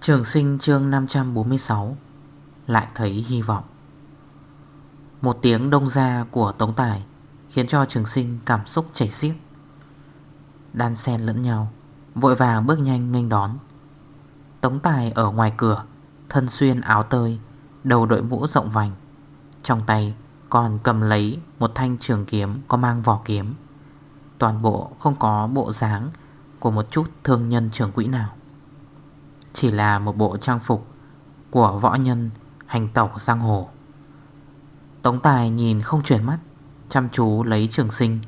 Trường sinh chương 546 Lại thấy hy vọng. Một tiếng đông ra của Tống Tài Khiến cho trường sinh cảm xúc chảy xiết. Đan xen lẫn nhau, Vội vàng bước nhanh nghênh đón. Tống Tài ở ngoài cửa, Thân xuyên áo tơi, Đầu đội mũ rộng vành. Trong tay còn cầm lấy Một thanh trường kiếm có mang vỏ kiếm. Toàn bộ không có bộ dáng Của một chút thương nhân trường quỹ nào chỉ là một bộ trang phục Của võ nhân hành tẩu giang hồ. Tống tài nhìn không chuyển mắt Chăm chú lấy trường sinh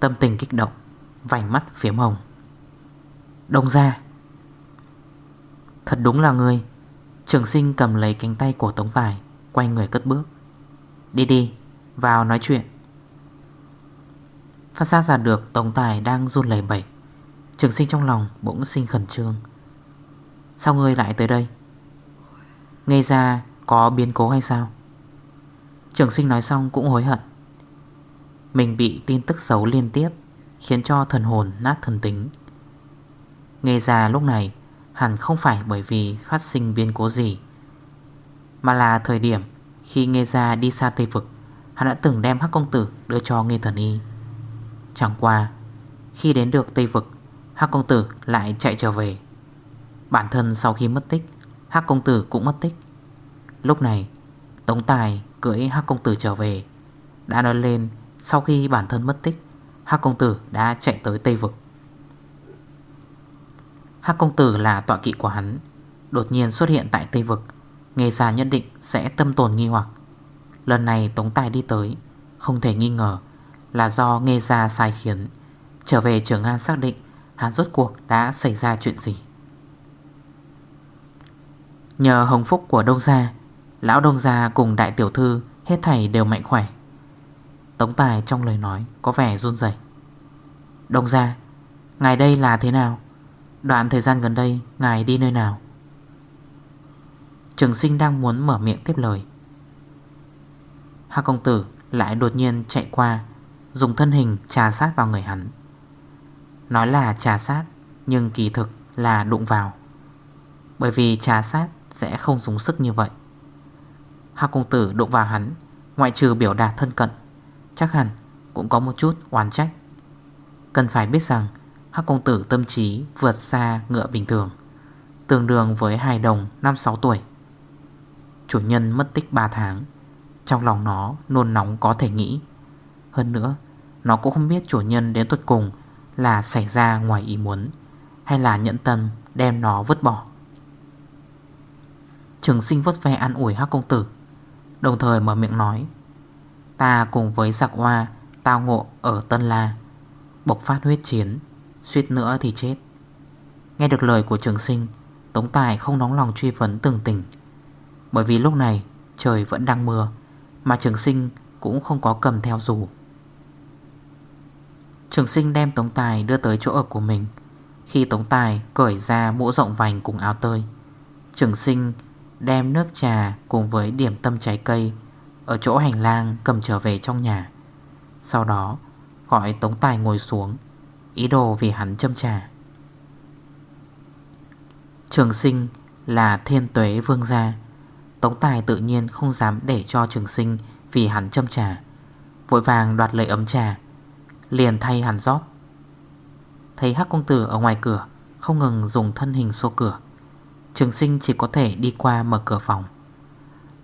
Tâm tình kích động Vành mắt phiếm hồng. Đông ra Thật đúng là người Trường sinh cầm lấy cánh tay của Tống Tài Quay người cất bước. Đi đi, vào nói chuyện. Phát sát ra được Tống Tài đang run lẩy bẩy Trường sinh trong lòng bỗng sinh khẩn trương. Sao ngươi lại tới đây? Nghe ra có biến cố hay sao? Trường sinh nói xong cũng hối hận. Mình bị tin tức xấu liên tiếp, Khiến cho thần hồn nát thần tính. Nghe ra lúc này Hẳn không phải bởi vì phát sinh biến cố gì, Mà là thời điểm Khi nghe ra đi xa Tây Vực, Hắn đã từng đem hắc công tử đưa cho nghe thần y. Chẳng qua, Khi đến được Tây Vực, Hắc công tử lại chạy trở về. Bản thân sau khi mất tích, Hắc công tử cũng mất tích. Lúc này, Tống Tài cưỡi Hắc công tử trở về. Đã nói lên, Sau khi bản thân mất tích, Hắc công tử đã chạy tới Tây Vực. Hắc công tử là tọa kỵ của hắn, Đột nhiên xuất hiện tại Tây Vực, Nghe già nhận định sẽ tâm tồn nghi hoặc. Lần này Tống Tài đi tới, Không thể nghi ngờ Là do nghe ra sai khiến. Trở về Trường An xác định Hắn rốt cuộc đã xảy ra chuyện gì. Nhờ hồng phúc của Đông Gia, Lão Đông Gia cùng đại tiểu thư, Hết thảy đều mạnh khỏe. Tống Tài trong lời nói có vẻ run dày Đông Gia, Ngài đây là thế nào? Đoạn thời gian gần đây, Ngài đi nơi nào? Trường sinh đang muốn mở miệng tiếp lời. Hạ công tử lại đột nhiên chạy qua, Dùng thân hình trà sát vào người hắn. Nói là trà sát, Nhưng kỳ thực là đụng vào. Bởi vì trà sát sẽ không dùng sức như vậy. Hạc công tử đụng vào hắn, Ngoại trừ biểu đạt thân cận, Chắc hẳn cũng có một chút oán trách. Cần phải biết rằng Hắc công tử tâm trí vượt xa ngựa bình thường, Tương đương với hài đồng 5-6 tuổi. Chủ nhân mất tích 3 tháng, Trong lòng nó nôn nóng có thể nghĩ. Hơn nữa, Nó cũng không biết chủ nhân đến tuột cùng Là xảy ra ngoài ý muốn, Hay là nhẫn tâm đem nó vứt bỏ. Trường sinh vất ve ăn ủi hắc công tử, Đồng thời mở miệng nói, Ta cùng với giặc hoa, Tao ngộ ở Tân La, Bộc phát huyết chiến, Suýt nữa thì chết. Nghe được lời của trường sinh, Tống Tài không nóng lòng truy vấn từng tình, Bởi vì lúc này trời vẫn đang mưa, Mà trường sinh cũng không có cầm theo dù. Trường sinh đem Tống Tài đưa tới chỗ ở của mình. Khi Tống Tài cởi ra mũ rộng vành cùng áo tơi, Trường sinh Đem nước trà cùng với điểm tâm trái cây Ở chỗ hành lang cầm trở về trong nhà. Sau đó, gọi Tống Tài ngồi xuống, Ý đồ vì hắn châm trà. Trường sinh là thiên tuế vương gia, Tống Tài tự nhiên không dám để cho trường sinh Vì hắn châm trà. Vội vàng đoạt lấy ấm trà, Liền thay hắn rót. Thấy hắc công tử ở ngoài cửa, Không ngừng dùng thân hình xô cửa. Trường sinh chỉ có thể đi qua mở cửa phòng.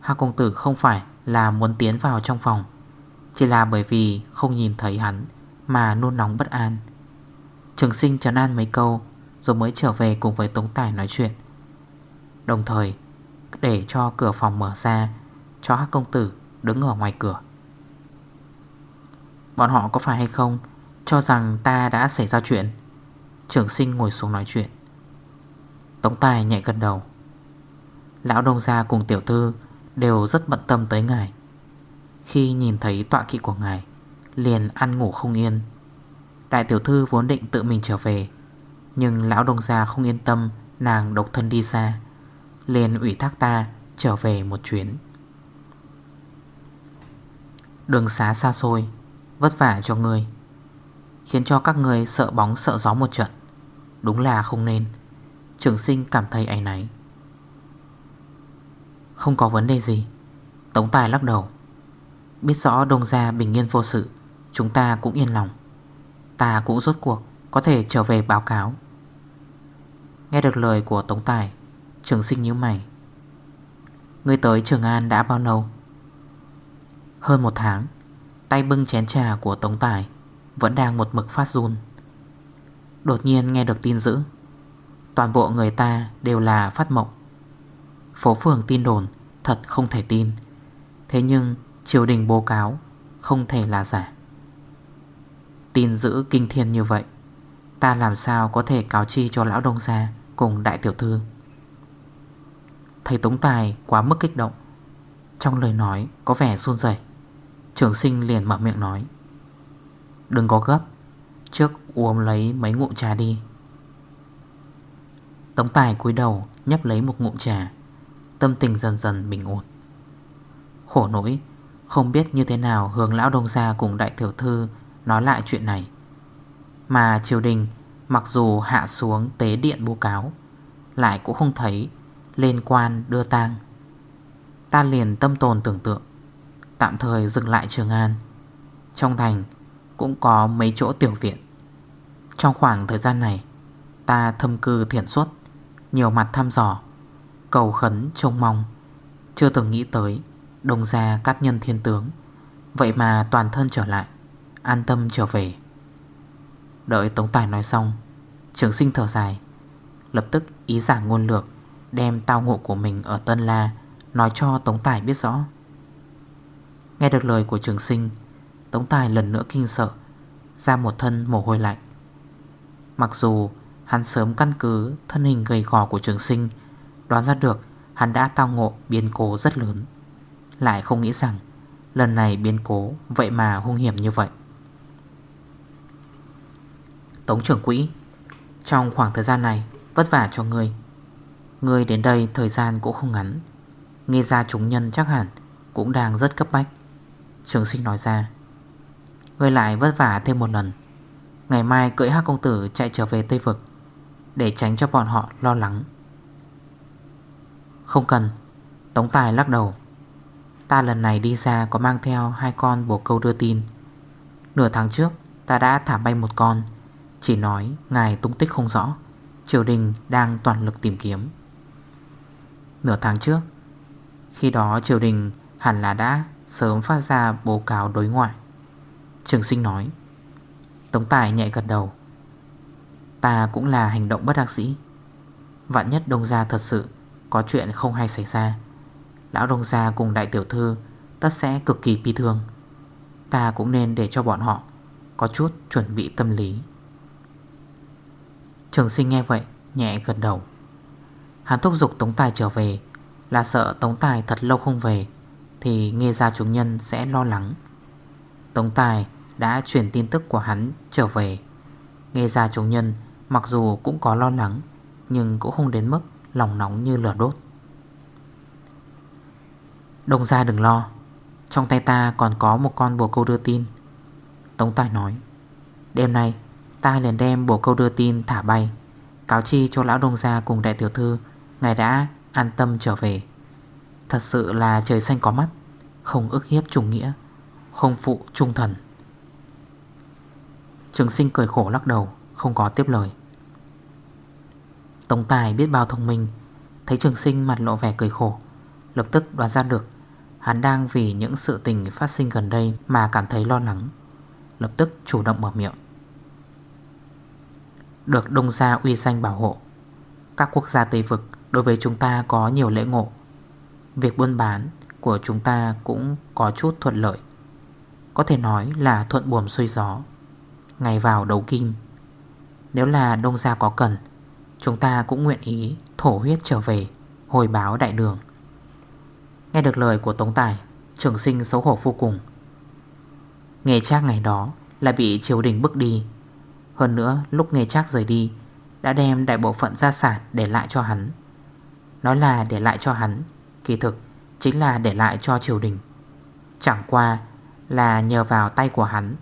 Hạ công tử không phải là muốn tiến vào trong phòng, Chỉ là bởi vì không nhìn thấy hắn Mà nôn nóng bất an. Trường sinh trấn an mấy câu Rồi mới trở về cùng với Tống Tài nói chuyện. Đồng thời, Để cho cửa phòng mở ra, Cho Hắc công tử đứng ở ngoài cửa. Bọn họ có phải hay không Cho rằng ta đã xảy ra chuyện? Trường sinh ngồi xuống nói chuyện. Tống Tài nhẹ gật đầu. Lão Đông Gia cùng tiểu thư Đều rất bận tâm tới ngài. Khi nhìn thấy tọa kỵ của ngài, Liền ăn ngủ không yên. Đại tiểu thư vốn định tự mình trở về, Nhưng lão Đông Gia không yên tâm, Nàng độc thân đi xa, Liền ủy thác ta trở về một chuyến. Đường xá xa xôi, Vất vả cho người Khiến cho các người sợ bóng sợ gió một trận, Đúng là không nên. Trường sinh cảm thấy ảnh náy. Không có vấn đề gì. Tống tài lắc đầu. Biết rõ đông gia bình yên vô sự, Chúng ta cũng yên lòng. Ta cũng rốt cuộc Có thể trở về báo cáo. Nghe được lời của Tống Tài, Trường sinh như mày. Người tới Trường An đã bao lâu? Hơn một tháng, Tay bưng chén trà của Tống Tài Vẫn đang một mực phát run. Đột nhiên nghe được tin dữ. Toàn bộ người ta đều là phát mộng. Phố phường tin đồn Thật không thể tin. Thế nhưng triều đình bố cáo Không thể là giả. Tin dữ kinh thiên như vậy, Ta làm sao có thể cáo chi cho lão đông gia Cùng đại tiểu thư? Thầy Tống Tài quá mức kích động. Trong lời nói có vẻ run rẩy. Trường sinh liền mở miệng nói, Đừng có gấp, Trước uống lấy mấy ngụm trà đi. Tống Tài cúi đầu, nhấp lấy một ngụm trà. Tâm tình dần dần bình ổn. Khổ nỗi, Không biết như thế nào hướng lão đông gia cùng đại tiểu thư Nói lại chuyện này. Mà triều đình, Mặc dù hạ xuống tế điện bố cáo, Lại cũng không thấy Lên quan đưa tang. Ta liền tâm tồn tưởng tượng, Tạm thời dừng lại Trường An. Trong thành cũng có mấy chỗ tiểu viện. Trong khoảng thời gian này, Ta thâm cư thiện suốt. Nhiều mặt thăm dò, Cầu khấn trông mong. Chưa từng nghĩ tới Đồng ra cát nhân thiên tướng. Vậy mà toàn thân trở lại, An tâm trở về. Đợi Tống Tài nói xong, Trường sinh thở dài, Lập tức ý giảng ngôn lược, Đem tao ngộ của mình ở Tân La Nói cho Tống Tài biết rõ. Nghe được lời của trường sinh, Tống Tài lần nữa kinh sợ, Ra một thân mồ hôi lạnh. Mặc dù hắn sớm căn cứ Thân hình gầy gò của trường sinh, Đoán ra được hắn đã tao ngộ biến cố rất lớn. Lại không nghĩ rằng Lần này biến cố Vậy mà hung hiểm như vậy. Tống trưởng quỹ, Trong khoảng thời gian này, Vất vả cho ngươi. Ngươi đến đây thời gian cũng không ngắn. Nghe ra chúng nhân chắc hẳn Cũng đang rất cấp bách. Trường sinh nói ra, Ngươi lại vất vả thêm một lần. Ngày mai cưỡi hắc công tử chạy trở về Tây Vực. Để tránh cho bọn họ lo lắng. Không cần, Tống Tài lắc đầu. Ta lần này đi ra có mang theo hai con bồ câu đưa tin. Nửa tháng trước, ta đã thả bay một con. Chỉ nói ngài tung tích không rõ, Triều đình đang toàn lực tìm kiếm. Nửa tháng trước, Khi đó triều đình hẳn là đã sớm phát ra bố cáo đối ngoại. Trường sinh nói, Tống Tài nhẹ gật đầu. Ta cũng là hành động bất đắc sĩ Vạn nhất đông gia thật sự Có chuyện không hay xảy ra, Lão đông gia cùng đại tiểu thư Tất sẽ cực kỳ bi thương. Ta cũng nên để cho bọn họ Có chút chuẩn bị tâm lý. Trường sinh nghe vậy, Nhẹ gật đầu. Hắn thúc giục Tống Tài trở về. Là sợ Tống Tài thật lâu không về, Thì nghe ra chúng nhân sẽ lo lắng. Tống Tài đã chuyển tin tức của hắn trở về. Nghe ra chúng nhân mặc dù cũng có lo lắng, Nhưng cũng không đến mức lòng nóng như lửa đốt. Đồng ra đừng lo, Trong tay ta còn có một con bồ câu đưa tin. Tống Tài nói, Đêm nay, ta liền đem bồ câu đưa tin thả bay, Cáo chi cho lão đông gia cùng đại tiểu thư, Ngài đã an tâm trở về. Thật sự là trời xanh có mắt, Không ức hiếp trùng nghĩa, Không phụ trung thần. Trường sinh cười khổ lắc đầu, Không có tiếp lời. Tổng Tài biết bao thông minh. Thấy trường sinh mặt lộ vẻ cười khổ. Lập tức đoán ra được, Hắn đang vì những sự tình phát sinh gần đây Mà cảm thấy lo lắng. Lập tức chủ động mở miệng. Được đông gia uy danh bảo hộ, Các quốc gia Tây Vực Đối với chúng ta có nhiều lễ ngộ. Việc buôn bán của chúng ta cũng có chút thuận lợi. Có thể nói là thuận buồm xuôi gió. Ngày vào đầu kim. Nếu là đông gia có cần Chúng ta cũng nguyện ý thổ huyết trở về, Hồi báo đại đường. Nghe được lời của Tống Tài, Trường sinh xấu hổ vô cùng. Nghề trác ngày đó Là bị triều đình bức đi. Hơn nữa, lúc nghề trác rời đi, Đã đem đại bộ phận gia sản để lại cho hắn. Nói là để lại cho hắn, Kỳ thực chính là để lại cho triều đình. Chẳng qua là nhờ vào tay của hắn,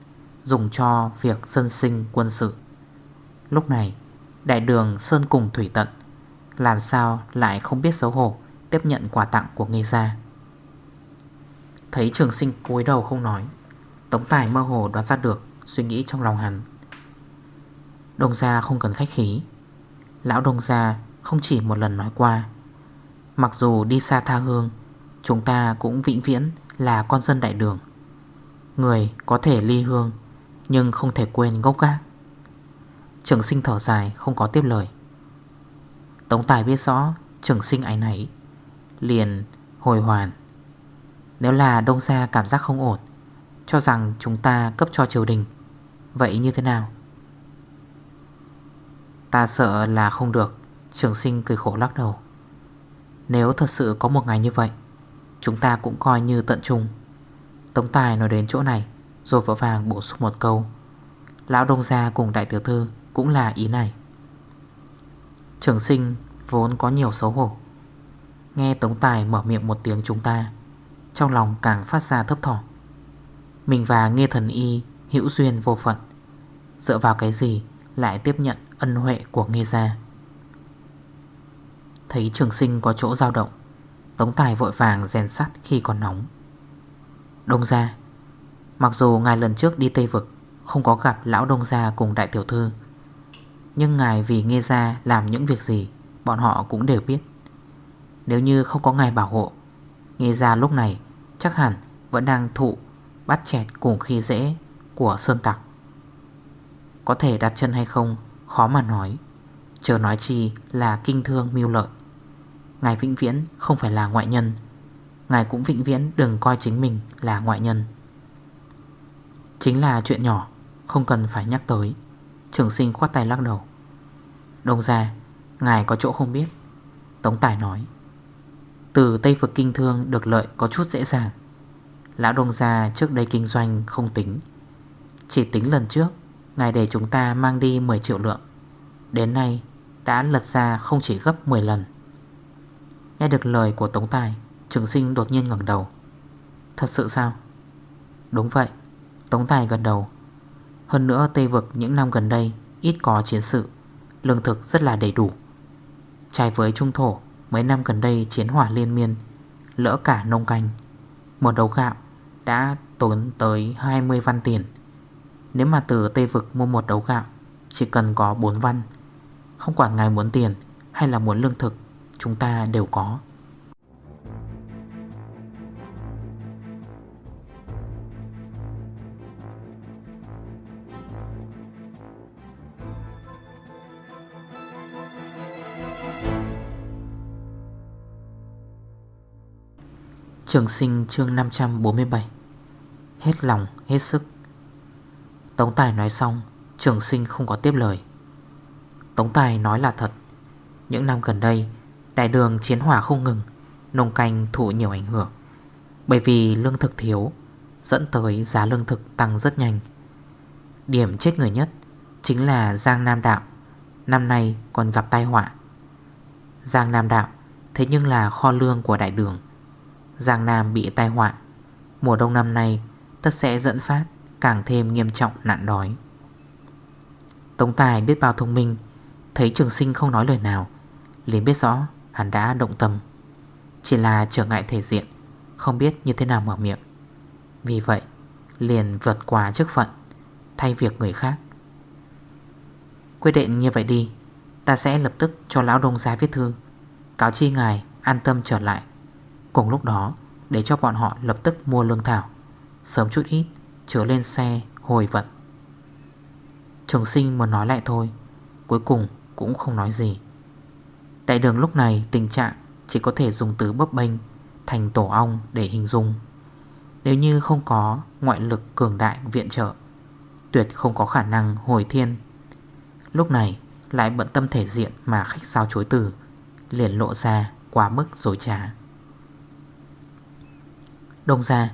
Dùng cho việc dân sinh quân sự. Lúc này Đại đường Sơn cùng Thủy Tận. Làm sao lại không biết xấu hổ Tiếp nhận quà tặng của Nghê Gia Thấy trường sinh cúi đầu không nói, Tống Tài mơ hồ đoán ra được Suy nghĩ trong lòng hắn. Đông Gia không cần khách khí. Lão Đông Gia không chỉ một lần nói qua. Mặc dù đi xa tha hương, Chúng ta cũng vĩnh viễn là con dân đại đường. Người có thể ly hương, Nhưng không thể quên gốc gác. Trường sinh thở dài, không có tiếp lời. Tống Tài biết rõ Trường sinh ấy nấy Liền hồi hoàn Nếu là đông gia cảm giác không ổn, Cho rằng chúng ta cấp cho triều đình, Vậy như thế nào? Ta sợ là không được, Trường sinh cười khổ lắc đầu. Nếu thật sự có một ngày như vậy, Chúng ta cũng coi như tận trung. Tống Tài nói đến chỗ này, Rồi vỡ vàng bổ sung một câu. Lão Đông Gia cùng đại tiểu thư cũng là ý này. Trường sinh vốn có nhiều xấu hổ. Nghe Tống Tài mở miệng một tiếng chúng ta, Trong lòng càng phát ra thấp thỏm. Mình và Nghe Thần Y, hữu duyên vô phận, Dựa vào cái gì lại tiếp nhận ân huệ của Nghe Gia? Thấy trường sinh có chỗ dao động, Tống Tài vội vàng rèn sắt khi còn nóng. Đông Gia, Mặc dù ngài lần trước đi Tây Vực, Không có gặp lão Đông Gia cùng đại tiểu thư nhưng ngài vì nghe ra làm những việc gì, Bọn họ cũng đều biết. Nếu như không có ngài bảo hộ, Nghe ra lúc này Chắc hẳn vẫn đang thụ Bắt chẹt cùng khi dễ Của Sơn Tặc. Có thể đặt chân hay không, Khó mà nói. Chờ nói chi là kinh thương mưu lợi. Ngài vĩnh viễn không phải là ngoại nhân. Ngài cũng vĩnh viễn đừng coi chính mình là ngoại nhân. Chính là chuyện nhỏ, Không cần phải nhắc tới. Trường sinh khoát tay lắc đầu. Đông ra Ngài có chỗ không biết. Tống Tài nói. Từ Tây Phực Kinh Thương được lợi có chút dễ dàng. Lão Đông Gia trước đây kinh doanh không tính. Chỉ tính lần trước, Ngài để chúng ta mang đi 10 triệu lượng. Đến nay, đã lật ra không chỉ gấp 10 lần. Nghe được lời của Tống Tài, Trường sinh đột nhiên ngẩng đầu. Thật sự sao? Đúng vậy, Tống Tài gần đầu. Hơn nữa, Tây Vực những năm gần đây Ít có chiến sự, Lương thực rất là đầy đủ. Trái với Trung Thổ, Mấy năm gần đây chiến hỏa liên miên, Lỡ cả nông canh Một đầu gạo đã tốn tới 20 văn tiền. Nếu mà từ Tây Vực mua một đấu gạo, Chỉ cần có 4 văn, Không quản ngài muốn tiền Hay là muốn lương thực, Chúng ta đều có. Trường sinh chương 547 Hết lòng, hết sức. Tống Tài nói xong Trường sinh không có tiếp lời. Tống Tài nói là thật. Những năm gần đây Đại đường chiến hỏa không ngừng Nông canh thụ nhiều ảnh hưởng. Bởi vì lương thực thiếu Dẫn tới giá lương thực tăng rất nhanh. Điểm chết người nhất Chính là Giang Nam Đạo Năm nay còn gặp tai họa. Giang Nam Đạo Thế nhưng là kho lương của đại đường. Giang Nam bị tai họa. Mùa đông năm nay, tất sẽ dẫn phát, Càng thêm nghiêm trọng nạn đói. Tống Tài biết bao thông minh, Thấy trường sinh không nói lời nào, liền biết rõ hắn đã động tâm. Chỉ là trở ngại thể diện, Không biết như thế nào mở miệng. Vì vậy, liền vượt qua chức phận, Thay việc người khác. Quyết định như vậy đi, Ta sẽ lập tức cho lão đông gia viết thư, Cáo chi ngài an tâm trở lại. Cùng lúc đó, để cho bọn họ lập tức mua lương thảo, Sớm chút ít, Trở lên xe, hồi vận. Trường sinh muốn nói lại thôi, Cuối cùng cũng không nói gì. Đại đường lúc này tình trạng Chỉ có thể dùng từ bấp bênh Thành tổ ong để hình dung. Nếu như không có ngoại lực cường đại viện trợ, Tuyệt không có khả năng hồi thiên. Lúc này lại bận tâm thể diện mà khách sao chối từ, Liền lộ ra quá mức dối trá. Đông gia.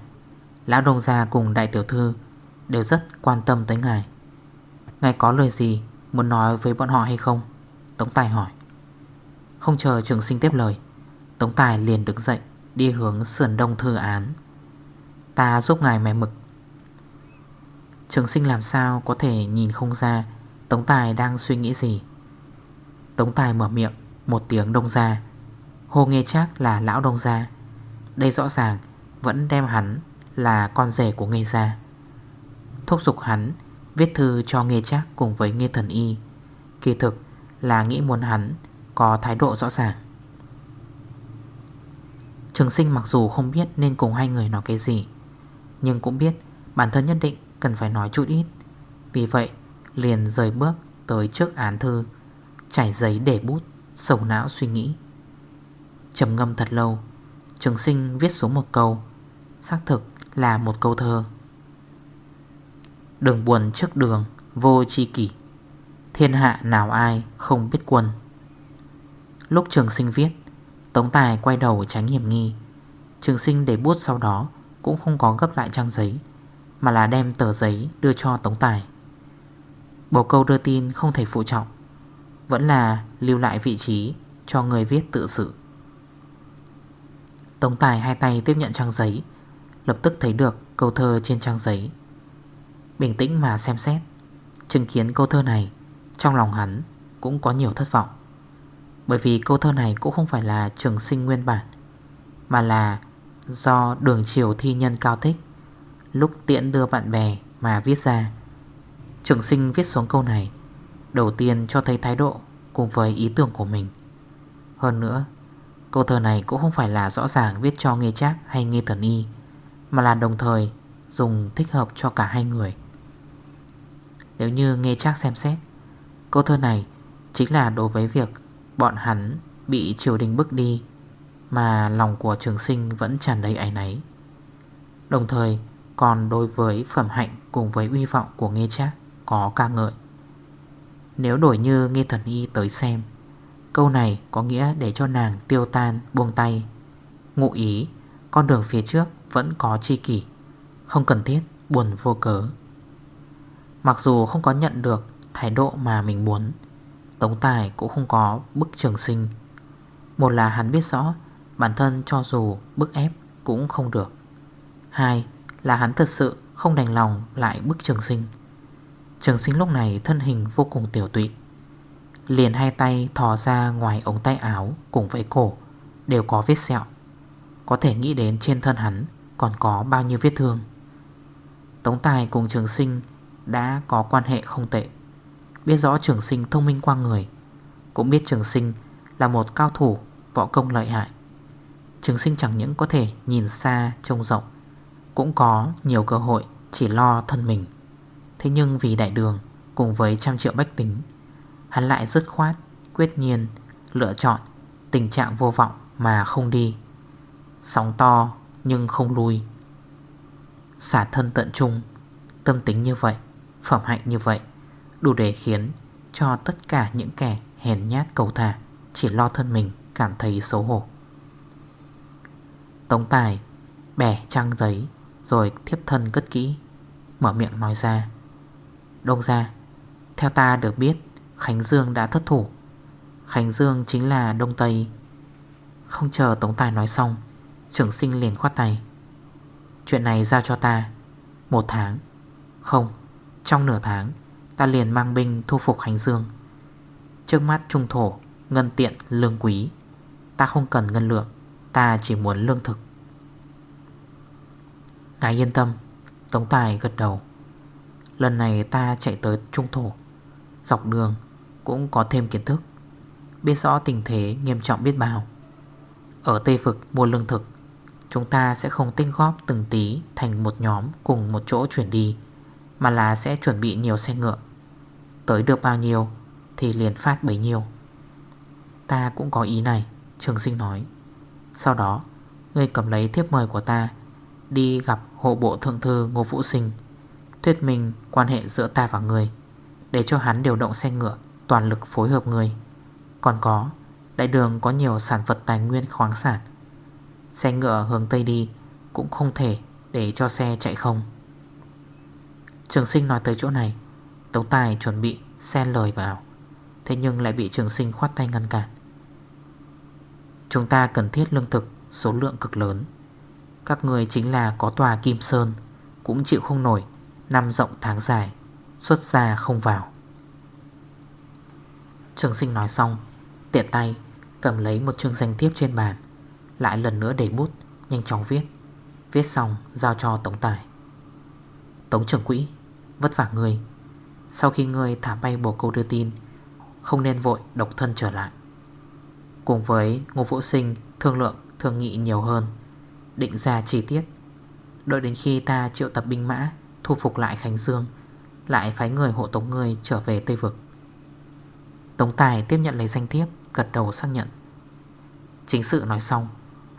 Lão đông gia cùng đại tiểu thư Đều rất quan tâm tới ngài. Ngài có lời gì Muốn nói với bọn họ hay không? Tống Tài hỏi. Không chờ trường sinh tiếp lời, Tống Tài liền đứng dậy, Đi hướng sườn đông thư án. Ta giúp ngài mẹ mực. Trường sinh làm sao có thể nhìn không ra Tống Tài đang suy nghĩ gì? Tống Tài mở miệng Một tiếng đông ra Hô nghe chắc là lão đông ra Đây rõ ràng vẫn đem hắn Là con rể của nghề gia. Thúc giục hắn Viết thư cho nghề chắc cùng với nghề thần y. Kỳ thực là nghĩ muốn hắn Có thái độ rõ ràng. Trường sinh mặc dù không biết nên cùng hai người nói cái gì, Nhưng cũng biết bản thân nhất định cần phải nói chút ít. Vì vậy, liền rời bước tới trước án thư, Chảy giấy để bút, Sầu não suy nghĩ. Trầm ngâm thật lâu, Trường sinh viết xuống một câu. Xác thực là một câu thơ. Đường buồn trước đường, Vô chi kỷ. Thiên hạ nào ai không biết quân Lúc trường sinh viết, Tống tài quay đầu tránh hiểm nghi. Trường sinh để bút sau đó Cũng không có gấp lại trang giấy, Mà là đem tờ giấy đưa cho Tống tài. Bầu câu đưa tin không thể phụ trọng, Vẫn là lưu lại vị trí Cho người viết tự sự. Tống tài hai tay tiếp nhận trang giấy Lập tức thấy được câu thơ trên trang giấy. Bình tĩnh mà xem xét, Chứng kiến câu thơ này, Trong lòng hắn cũng có nhiều thất vọng. Bởi vì câu thơ này cũng không phải là trường sinh nguyên bản, Mà là do đường chiều thi nhân cao thích Lúc tiện đưa bạn bè mà viết ra. Trường sinh viết xuống câu này, Đầu tiên cho thấy thái độ cùng với ý tưởng của mình. Hơn nữa, Câu thơ này cũng không phải là rõ ràng viết cho nghe chắc hay nghe thần y mà là đồng thời dùng thích hợp cho cả hai người. Nếu như nghe chắc xem xét, Câu thơ này chính là đối với việc bọn hắn bị triều đình bức đi Mà lòng của trường sinh vẫn tràn đầy áy náy. Đồng thời còn đối với phẩm hạnh cùng với uy vọng của nghe chắc có ca ngợi. Nếu đổi như nghe thần y tới xem, Câu này có nghĩa để cho nàng tiêu tan, buông tay, Ngụ ý Con đường phía trước vẫn có chi kỷ, Không cần thiết, buồn vô cớ. Mặc dù không có nhận được thái độ mà mình muốn, Tống Tài cũng không có bức trường sinh. Một là hắn biết rõ Bản thân cho dù bức ép cũng không được. Hai là hắn thật sự không đành lòng lại bức trường sinh. Trường sinh lúc này thân hình vô cùng tiểu tụy, Liền hai tay thò ra ngoài ống tay áo cùng với cổ Đều có vết sẹo. Có thể nghĩ đến trên thân hắn còn có bao nhiêu vết thương. Tống Tài cùng trường sinh đã có quan hệ không tệ. Biết rõ trường sinh thông minh qua người Cũng biết trường sinh là một cao thủ võ công lợi hại. Trường sinh chẳng những có thể nhìn xa trông rộng Cũng có nhiều cơ hội chỉ lo thân mình. Thế nhưng vì đại đường cùng với trăm triệu bách tính Hắn lại dứt khoát, quyết nhiên Lựa chọn tình trạng vô vọng mà không đi. Sóng to nhưng không lui. Xả thân tận trung, Tâm tính như vậy, Phẩm hạnh như vậy, Đủ để khiến cho tất cả những kẻ hèn nhát cầu thả Chỉ lo thân mình cảm thấy xấu hổ. Tống tài Bẻ trang giấy Rồi thiếp thân cất kỹ, Mở miệng nói ra, Đông ra Theo ta được biết, Khánh Dương đã thất thủ. Khánh Dương chính là Đông Tây. Không chờ Tống Tài nói xong Trưởng sinh liền khoát tay. Chuyện này giao cho ta. Một tháng. Không, Trong nửa tháng, Ta liền mang binh thu phục Khánh Dương. Trước mắt trung thổ, Ngân tiện, lương quý. Ta không cần ngân lượng, Ta chỉ muốn lương thực. Ngài yên tâm, Tống Tài gật đầu. Lần này ta chạy tới trung thổ. Dọc đường cũng có thêm kiến thức. Biết rõ tình thế, nghiêm trọng biết bao. Ở Tây Phực mua lương thực Chúng ta sẽ không tinh góp từng tí Thành một nhóm cùng một chỗ chuyển đi, Mà là sẽ chuẩn bị nhiều xe ngựa. Tới được bao nhiêu Thì liền phát bấy nhiêu. Ta cũng có ý này, Trường sinh nói. Sau đó Ngươi cầm lấy thiếp mời của ta, Đi gặp hộ bộ thượng thư Ngô Vũ Sinh, Thuyết minh quan hệ giữa ta và người, Để cho hắn điều động xe ngựa, toàn lực phối hợp người. Còn có, Đại đường có nhiều sản vật tài nguyên khoáng sản Xe ngựa hướng Tây đi, Cũng không thể để cho xe chạy không. Trường sinh nói tới chỗ này, Tống Tài chuẩn bị xen lời vào, Thế nhưng lại bị trường sinh khoát tay ngăn cản. Chúng ta cần thiết lương thực, Số lượng cực lớn. Các người chính là có tòa Kim Sơn, Cũng chịu không nổi, Năm rộng tháng dài, Xuất ra không vào. Trường sinh nói xong, Tiện tay cầm lấy một chương danh thiếp trên bàn. Lại lần nữa để bút, Nhanh chóng viết. Viết xong, giao cho tổng Tài. Tống trưởng quỹ, Vất vả người. Sau khi người thả bay bồ câu đưa tin, Không nên vội độc thân trở lại. Cùng với Ngô Vũ Sinh, Thương lượng, thương nghị nhiều hơn. Định ra chi tiết. Đợi đến khi ta triệu tập binh mã, Thu phục lại Khánh Dương, Lại phái người hộ tống người trở về Tây Vực. Tống Tài tiếp nhận lấy danh thiếp, Gật đầu xác nhận. Chính sự nói xong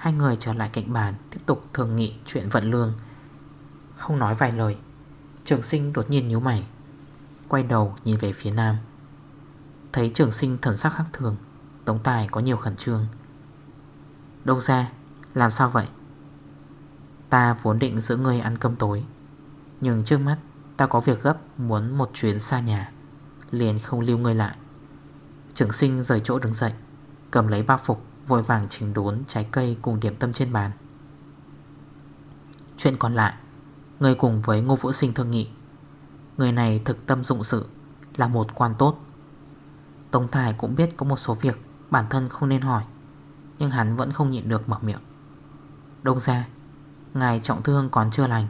Hai người trở lại cạnh bàn, Tiếp tục thường nghị chuyện vận lương. Không nói vài lời, Trường sinh đột nhiên nhíu mày, Quay đầu nhìn về phía nam. Thấy trường sinh thần sắc khác thường, Tống Tài có nhiều khẩn trương. Đông ra Làm sao vậy? Ta vốn định giữ người ăn cơm tối, Nhưng trước mắt Ta có việc gấp, muốn một chuyến xa nhà, Liền không lưu người lại. Trường sinh rời chỗ đứng dậy, Cầm lấy bao phục Vội vàng chỉnh đốn trái cây cùng điểm tâm trên bàn. Chuyện còn lại, Người cùng với Ngô Vũ Sinh thương nghị. Người này thực tâm dụng sự, Là một quan tốt. Tông Tài cũng biết có một số việc Bản thân không nên hỏi, Nhưng hắn vẫn không nhịn được mở miệng. Đông ra, Ngài trọng thương còn chưa lành,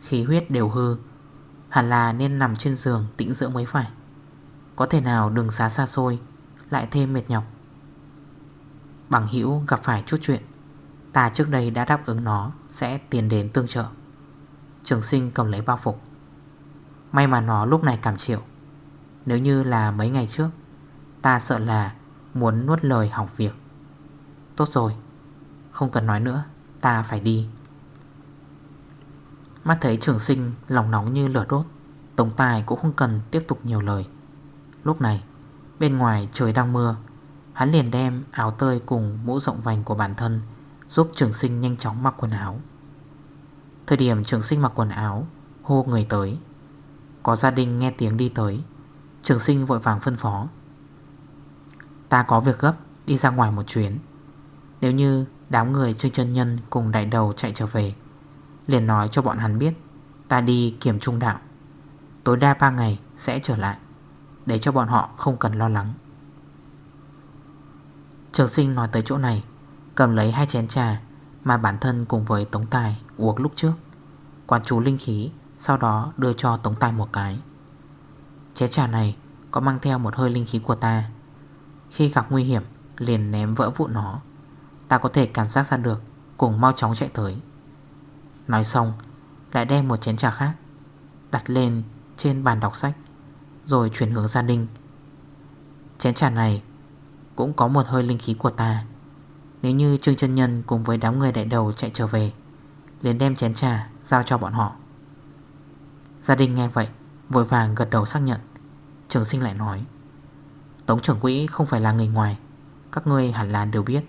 Khí huyết đều hư, Hẳn là nên nằm trên giường tĩnh dưỡng mới phải. Có thể nào đường xá xa xôi, Lại thêm mệt nhọc. Bằng hữu gặp phải chút chuyện, Ta trước đây đã đáp ứng nó, Sẽ tiền đến tương trợ. Trường sinh cầm lấy bao phục. May mà nó lúc này cảm chịu. Nếu như là mấy ngày trước, Ta sợ là muốn nuốt lời học việc. Tốt rồi, Không cần nói nữa, Ta phải đi. Mắt thấy trường sinh lòng nóng như lửa đốt, Tổng tài cũng không cần tiếp tục nhiều lời. Lúc này, Bên ngoài trời đang mưa Hắn liền đem áo tơi cùng mũ rộng vành của bản thân Giúp trường sinh nhanh chóng mặc quần áo. Thời điểm trường sinh mặc quần áo, Hô người tới. Có gia đình nghe tiếng đi tới. Trường sinh vội vàng phân phó. Ta có việc gấp, Đi ra ngoài một chuyến. Nếu như đám người chơi chân nhân Cùng đại đầu chạy trở về, Liền nói cho bọn hắn biết, Ta đi kiểm trung đạo. Tối đa 3 ngày sẽ trở lại, Để cho bọn họ không cần lo lắng. Trường sinh nói tới chỗ này, Cầm lấy hai chén trà Mà bản thân cùng với Tống Tài uống lúc trước. Quán chú linh khí Sau đó đưa cho Tống Tài một cái. Chén trà này Có mang theo một hơi linh khí của ta. Khi gặp nguy hiểm, Liền ném vỡ vụ nó. Ta có thể cảm giác ra được, Cùng mau chóng chạy tới. Nói xong, Lại đem một chén trà khác Đặt lên trên bàn đọc sách, Rồi chuyển hướng gia đình. Chén trà này cũng có một hơi linh khí của ta. Nếu như Trương chân Nhân cùng với đám người đại đầu chạy trở về, liền đem chén trà giao cho bọn họ. Gia đình nghe vậy, Vội vàng gật đầu xác nhận. Trường sinh lại nói, Tống trưởng quỹ không phải là người ngoài, Các ngươi hẳn là đều biết.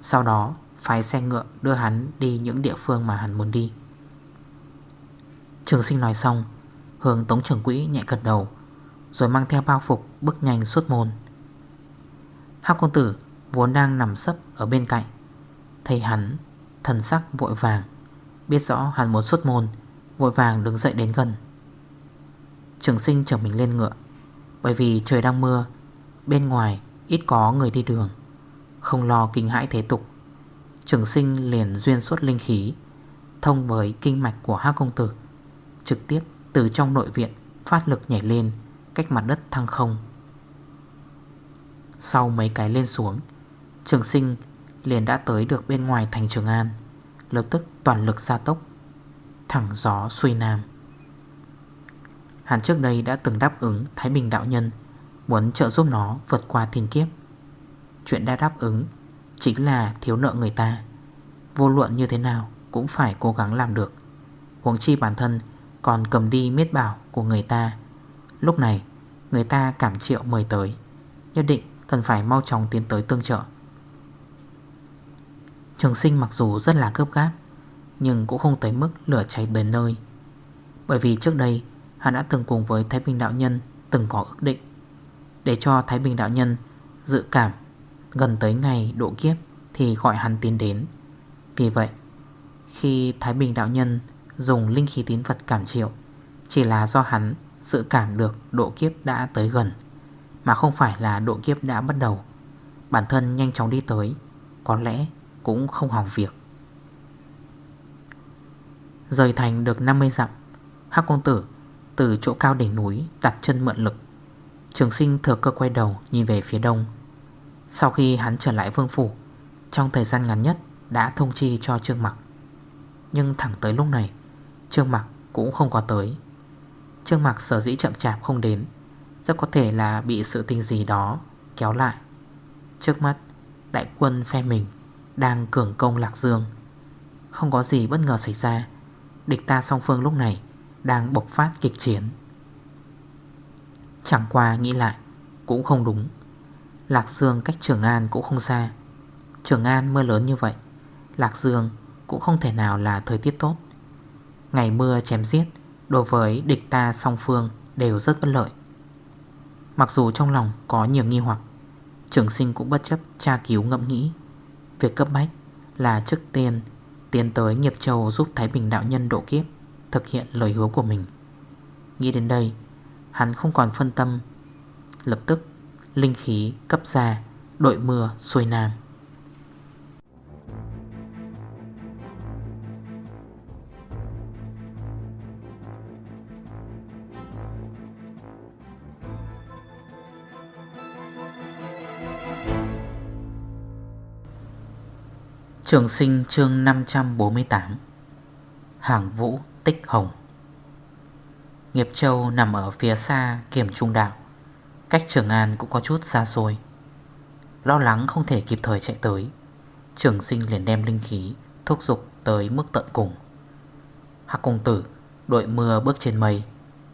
Sau đó, phái xe ngựa đưa hắn đi những địa phương mà hắn muốn đi. Trường sinh nói xong, Hướng tống trưởng quỹ nhẹ gật đầu, Rồi mang theo bao phục bước nhanh suốt môn. Hác công tử vốn đang nằm sấp ở bên cạnh. Thấy hắn, thần sắc vội vàng, Biết rõ hắn muốn xuất môn, Vội vàng đứng dậy đến gần. Trường sinh chở mình lên ngựa, Bởi vì trời đang mưa, Bên ngoài ít có người đi đường, Không lo kinh hãi thế tục. Trường sinh liền duyên suốt linh khí, Thông với kinh mạch của hai công tử, Trực tiếp từ trong nội viện Phát lực nhảy lên Cách mặt đất thăng không. Sau mấy cái lên xuống, Trường sinh liền đã tới được bên ngoài thành Trường An. Lập tức toàn lực gia tốc, Thẳng gió xuôi nam. Hắn trước đây đã từng đáp ứng Thái Bình Đạo Nhân, Muốn trợ giúp nó vượt qua thiên kiếp. Chuyện đã đáp ứng Chính là thiếu nợ người ta. Vô luận như thế nào Cũng phải cố gắng làm được. Huống chi bản thân còn cầm đi miết bảo của người ta. Lúc này, Người ta cảm triệu mời tới, Nhất định cần phải mau chóng tiến tới tương trợ. Trường sinh mặc dù rất là gấp gáp, Nhưng cũng không tới mức lửa cháy đến nơi. Bởi vì trước đây, Hắn đã từng cùng với Thái Bình Đạo Nhân Từng có ước định. Để cho Thái Bình Đạo Nhân dự cảm Gần tới ngày độ kiếp Thì gọi hắn tiến đến. Vì vậy, Khi Thái Bình Đạo Nhân Dùng linh khí tín vật cảm triệu, Chỉ là do hắn dự cảm được độ kiếp đã tới gần. Mà không phải là độ kiếp đã bắt đầu. Bản thân nhanh chóng đi tới, Có lẽ cũng không hỏng việc. Rời thành được 50 dặm, Hắc công tử từ chỗ cao đỉnh núi đặt chân mượn lực. Trường sinh thừa cơ quay đầu nhìn về phía đông. Sau khi hắn trở lại vương phủ, Trong thời gian ngắn nhất đã thông chi cho Trương Mặc. Nhưng thẳng tới lúc này, Trương Mặc cũng không có tới. Trương Mặc sở dĩ chậm chạp không đến rất có thể là bị sự tình gì đó kéo lại. Trước mắt, đại quân phe mình đang cường công Lạc Dương. Không có gì bất ngờ xảy ra. Địch ta song phương lúc này Đang bộc phát kịch chiến. Chẳng qua nghĩ lại Cũng không đúng. Lạc Dương cách Trường An cũng không xa. Trường An mưa lớn như vậy, Lạc Dương cũng không thể nào là thời tiết tốt. Ngày mưa chém giết Đối với địch ta song phương Đều rất bất lợi. Mặc dù trong lòng có nhiều nghi hoặc, Trường sinh cũng bất chấp tra cứu ngẫm nghĩ. Việc cấp bách là trước tiên Tiến tới nghiệp châu giúp Thái Bình đạo nhân độ kiếp Thực hiện lời hứa của mình. Nghĩ đến đây, Hắn không còn phân tâm, Lập tức linh khí cấp ra Đội mưa xuôi nam. Trường sinh chương 548 Hàng vũ tích hồng. Nghiệp Châu nằm ở phía xa kiểm trung đạo. Cách Trường An cũng có chút xa xôi. Lo lắng không thể kịp thời chạy tới, Trường sinh liền đem linh khí Thúc dục tới mức tận cùng. Hạc công tử, Đội mưa bước trên mây,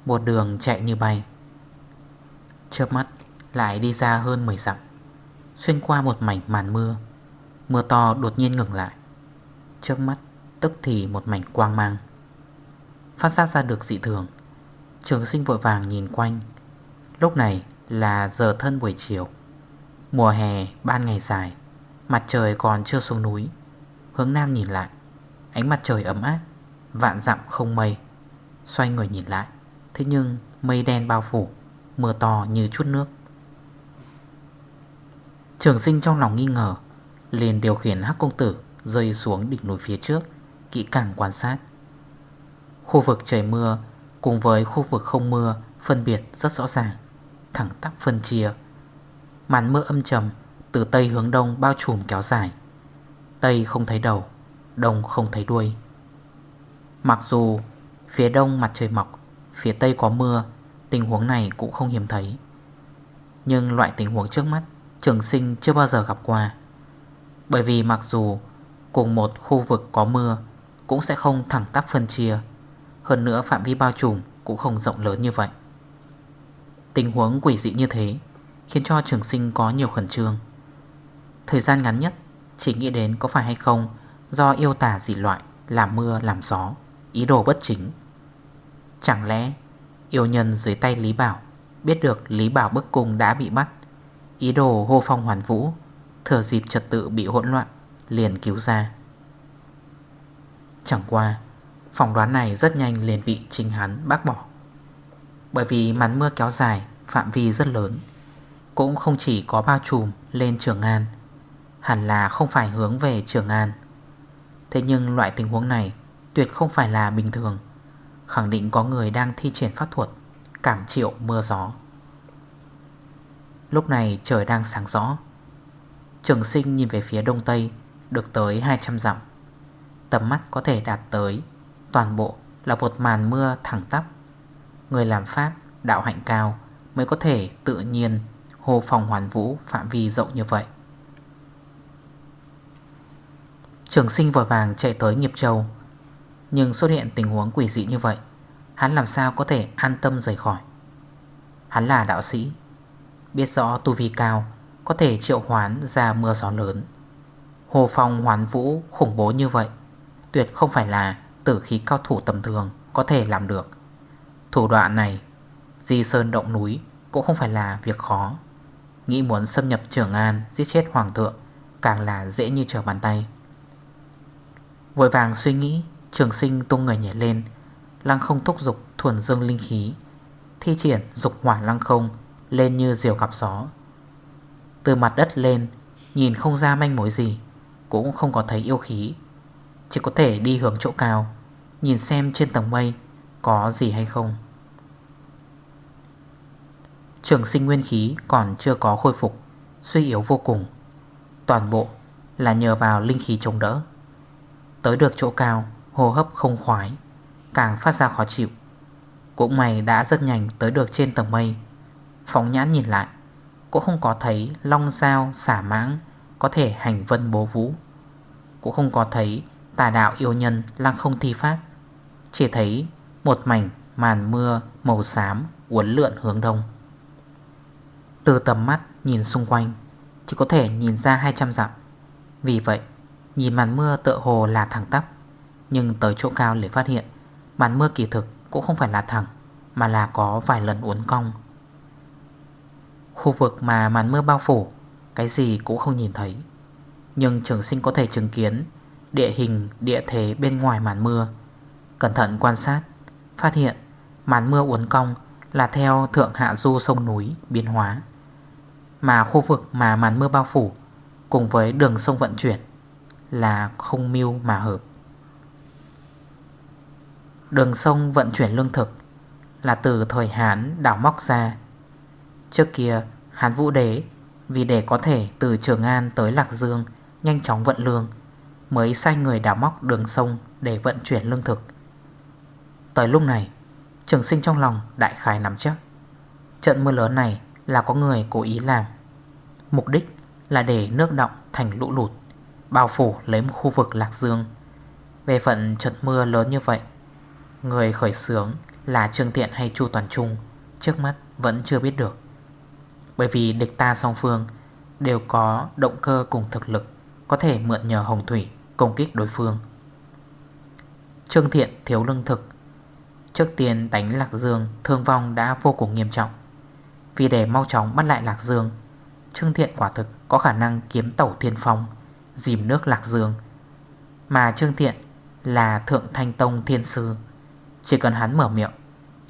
Một đường chạy như bay. Chớp mắt, lại đi ra hơn 10 dặm. Xuyên qua một mảnh màn mưa Mưa to đột nhiên ngừng lại. Trước mắt, tức thì một mảnh quang mang. Phát sát ra được dị thường. Trường sinh vội vàng nhìn quanh. Lúc này là giờ thân buổi chiều. Mùa hè, ban ngày dài. Mặt trời còn chưa xuống núi. Hướng nam nhìn lại. Ánh mặt trời ấm áp, Vạn dặm không mây. Xoay người nhìn lại. Thế nhưng, mây đen bao phủ, Mưa to như chút nước. Trường sinh trong lòng nghi ngờ liền điều khiển hắc công tử Rơi xuống đỉnh núi phía trước, Kỹ càng quan sát. Khu vực trời mưa Cùng với khu vực không mưa Phân biệt rất rõ ràng, Thẳng tắp phân chia. Màn mưa âm trầm Từ Tây hướng Đông bao trùm kéo dài. Tây không thấy đầu, Đông không thấy đuôi. Mặc dù phía đông mặt trời mọc, Phía Tây có mưa, Tình huống này cũng không hiếm thấy. Nhưng loại tình huống trước mắt, Trường sinh chưa bao giờ gặp qua. Bởi vì mặc dù Cùng một khu vực có mưa, Cũng sẽ không thẳng tắp phân chia. Hơn nữa phạm vi bao trùm Cũng không rộng lớn như vậy. Tình huống quỷ dị như thế Khiến cho trường sinh có nhiều khẩn trương. Thời gian ngắn nhất, Chỉ nghĩ đến có phải hay không Do yêu tả dị loại, Làm mưa, làm gió, Ý đồ bất chính. Chẳng lẽ yêu nhân dưới tay Lý Bảo Biết được Lý Bảo bức cung đã bị bắt, Ý đồ hô phong hoàn vũ Thừa dịp trật tự bị hỗn loạn, Liền cứu ra. Chẳng qua, Phỏng đoán này rất nhanh liền bị chính hắn bác bỏ. Bởi vì màn mưa kéo dài, Phạm vi rất lớn, Cũng không chỉ có bao trùm lên Trường An, Hẳn là không phải hướng về Trường An. Thế nhưng loại tình huống này Tuyệt không phải là bình thường, Khẳng định có người đang thi triển pháp thuật, Cảm triệu mưa gió. Lúc này trời đang sáng rõ Trường sinh nhìn về phía đông tây, Được tới 200 dặm. Tầm mắt có thể đạt tới Toàn bộ là một màn mưa thẳng tắp. Người làm pháp, đạo hạnh cao Mới có thể tự nhiên Hồ phòng hoàn vũ phạm vi rộng như vậy. Trường sinh vội vàng chạy tới nghiệp châu, Nhưng xuất hiện tình huống quỷ dị như vậy, Hắn làm sao có thể an tâm rời khỏi? Hắn là đạo sĩ, Biết rõ tu vi cao có thể triệu hoán ra mưa gió lớn. Hồ phong hoán vũ khủng bố như vậy, Tuyệt không phải là tử khí cao thủ tầm thường Có thể làm được. Thủ đoạn này, Di sơn động núi cũng không phải là việc khó. Nghĩ muốn xâm nhập trưởng an, Giết chết hoàng thượng, Càng là dễ như trở bàn tay. Vội vàng suy nghĩ, Trường sinh tung người nhảy lên, Lăng không thúc dục thuần dương linh khí, Thi triển dục hỏa lăng không Lên như diều gặp gió. Từ mặt đất lên, Nhìn không ra manh mối gì, Cũng không có thấy yêu khí. Chỉ có thể đi hướng chỗ cao, Nhìn xem trên tầng mây Có gì hay không. Trường sinh nguyên khí còn chưa có khôi phục, Suy yếu vô cùng. Toàn bộ là nhờ vào linh khí chống đỡ. Tới được chỗ cao, Hô hấp không khoái, Càng phát ra khó chịu. Cũng mày đã rất nhanh tới được trên tầng mây. Phóng nhãn nhìn lại cũng không có thấy long dao xả mãng Có thể hành vân bố vũ. Cũng không có thấy tà đạo yêu nhân lăng không thi pháp. Chỉ thấy một mảnh màn mưa màu xám uốn lượn hướng đông. Từ tầm mắt nhìn xung quanh, Chỉ có thể nhìn ra 200 dặm. Vì vậy, Nhìn màn mưa tựa hồ là thẳng tắp, Nhưng tới chỗ cao để phát hiện, Màn mưa kỳ thực cũng không phải là thẳng, Mà là có vài lần uốn cong. Khu vực mà màn mưa bao phủ Cái gì cũng không nhìn thấy. Nhưng trường sinh có thể chứng kiến Địa hình, địa thế bên ngoài màn mưa. Cẩn thận quan sát Phát hiện màn mưa uốn cong Là theo thượng hạ du sông núi biến hóa. Mà khu vực mà màn mưa bao phủ Cùng với đường sông vận chuyển Là không mưu mà hợp. Đường sông vận chuyển lương thực Là từ thời Hán đảo móc ra Trước kia, Hán Vũ Đế, Vì để có thể từ Trường An tới Lạc Dương, Nhanh chóng vận lương, Mới sai người đảo móc đường sông Để vận chuyển lương thực. Tới lúc này, Trường sinh trong lòng đại khái nắm chắc. Trận mưa lớn này là có người cố ý làm. Mục đích là để nước động thành lũ lụt, Bao phủ lấy một khu vực Lạc Dương. Về phận trận mưa lớn như vậy, Người khởi xướng là Trương thiện hay Chu Toàn Trung Trước mắt vẫn chưa biết được. Bởi vì địch ta song phương Đều có động cơ cùng thực lực, Có thể mượn nhờ hồng thủy Công kích đối phương. Trương Thiện thiếu lương thực. Trước tiên đánh Lạc Dương, Thương vong đã vô cùng nghiêm trọng. Vì để mau chóng bắt lại Lạc Dương, Trương Thiện quả thực có khả năng kiếm tẩu thiên phong, Dìm nước Lạc Dương. Mà Trương Thiện là Thượng Thanh Tông Thiên Sư. Chỉ cần hắn mở miệng,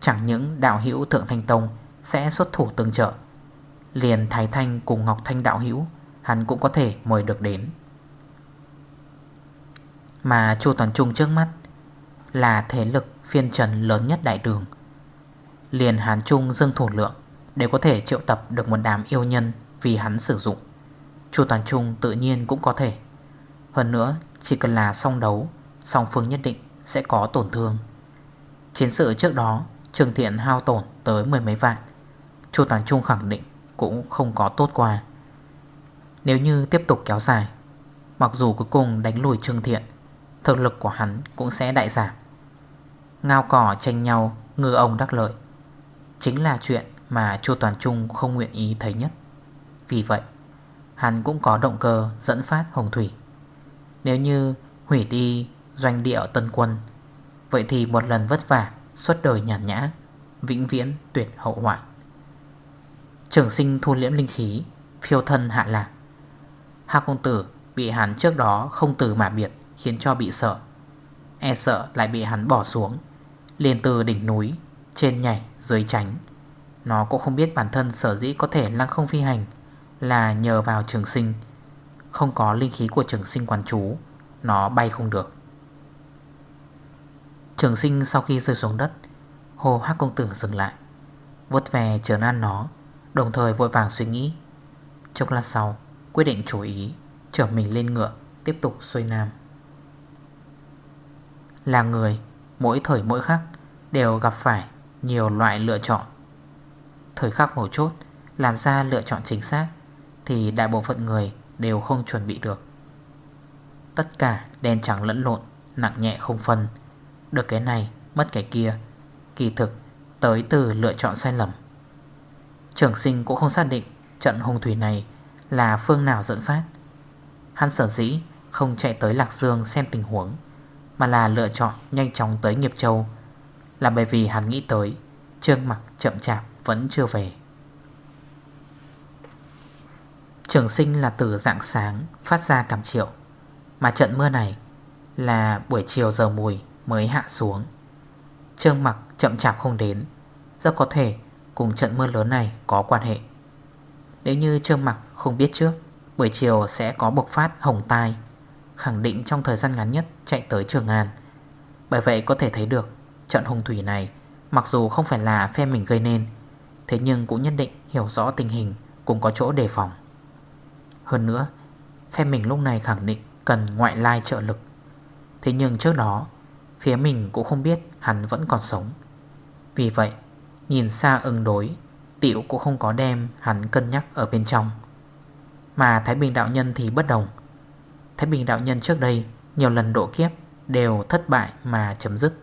Chẳng những đạo hữu Thượng Thanh Tông Sẽ xuất thủ tương trợ. Liền Thái Thanh cùng Ngọc Thanh đạo hữu, Hắn cũng có thể mời được đến. Mà Chu Toàn Trung trước mắt Là thế lực phiên trần lớn nhất đại đường. Liền Hán Trung dương thủ lượng Đều có thể triệu tập được một đám yêu nhân Vì hắn sử dụng. Chu Toàn Trung tự nhiên cũng có thể. Hơn nữa, chỉ cần là song đấu, Song phương nhất định sẽ có tổn thương. Chiến sự trước đó, Trường Thiện hao tổn tới mười mấy vạn. Chu Toàn Trung khẳng định cũng không có tốt qua. Nếu như tiếp tục kéo dài, Mặc dù cuối cùng đánh lùi Trương Thiện, Thực lực của hắn cũng sẽ đại giảm. Ngao cỏ tranh nhau, Ngư ông đắc lợi, Chính là chuyện mà Chu Toàn Trung không nguyện ý thấy nhất. Vì vậy, Hắn cũng có động cơ dẫn phát hồng thủy. Nếu như hủy đi doanh địa Tân Quân, Vậy thì một lần vất vả Suốt đời nhàn nhã, Vĩnh viễn tuyệt hậu hoạn. Trường sinh thu liễm linh khí, Phiêu thân hạ lạc. Hạ công tử bị hắn trước đó không từ mà biệt, Khiến cho bị sợ. E sợ lại bị hắn bỏ xuống, liền từ đỉnh núi, Trên nhảy, dưới tránh. Nó cũng không biết bản thân sở dĩ có thể lăng không phi hành, Là nhờ vào trường sinh. Không có linh khí của trường sinh quản chú, Nó bay không được. Trường sinh sau khi rơi xuống đất Hồ Hắc Công Tử dừng lại Vốt về trấn an nó. Đồng thời vội vàng suy nghĩ. Chốc lát sau, quyết định chú ý Trở mình lên ngựa, Tiếp tục xuôi nam. Là người, Mỗi thời mỗi khắc, Đều gặp phải nhiều loại lựa chọn. Thời khắc mấu chốt, Làm ra lựa chọn chính xác, Thì đại bộ phận người đều không chuẩn bị được. Tất cả đen trắng lẫn lộn, Nặng nhẹ không phân. Được cái này, mất cái kia, Kỳ thực tới từ lựa chọn sai lầm. Trường sinh cũng không xác định trận hùng thủy này là phương nào dẫn phát. Hắn sở dĩ không chạy tới Lạc Dương xem tình huống, Mà là lựa chọn nhanh chóng tới Nghiệp Châu, Là bởi vì hắn nghĩ tới Trương mặt chậm chạp vẫn chưa về. Trường sinh là từ dạng sáng phát ra cảm triệu, Mà trận mưa này là buổi chiều giờ mùi mới hạ xuống. Trương mặc chậm chạp không đến, Rất có thể cùng trận mưa lớn này có quan hệ. Nếu như Trương mặc không biết trước, Buổi chiều sẽ có bộc phát hồng tai, Khẳng định trong thời gian ngắn nhất chạy tới Trường An. Bởi vậy có thể thấy được, Trận hồng thủy này Mặc dù không phải là phe mình gây nên, Thế nhưng cũng nhất định hiểu rõ tình hình, Cũng có chỗ đề phòng. Hơn nữa, Phe mình lúc này khẳng định cần ngoại lai trợ lực. Thế nhưng trước đó, Phía mình cũng không biết hắn vẫn còn sống. Vì vậy Nhìn xa ứng đối, Tiểu cũng không có đem hắn cân nhắc ở bên trong. Mà Thái Bình Đạo Nhân thì bất đồng. Thái Bình Đạo Nhân trước đây Nhiều lần độ kiếp Đều thất bại mà chấm dứt.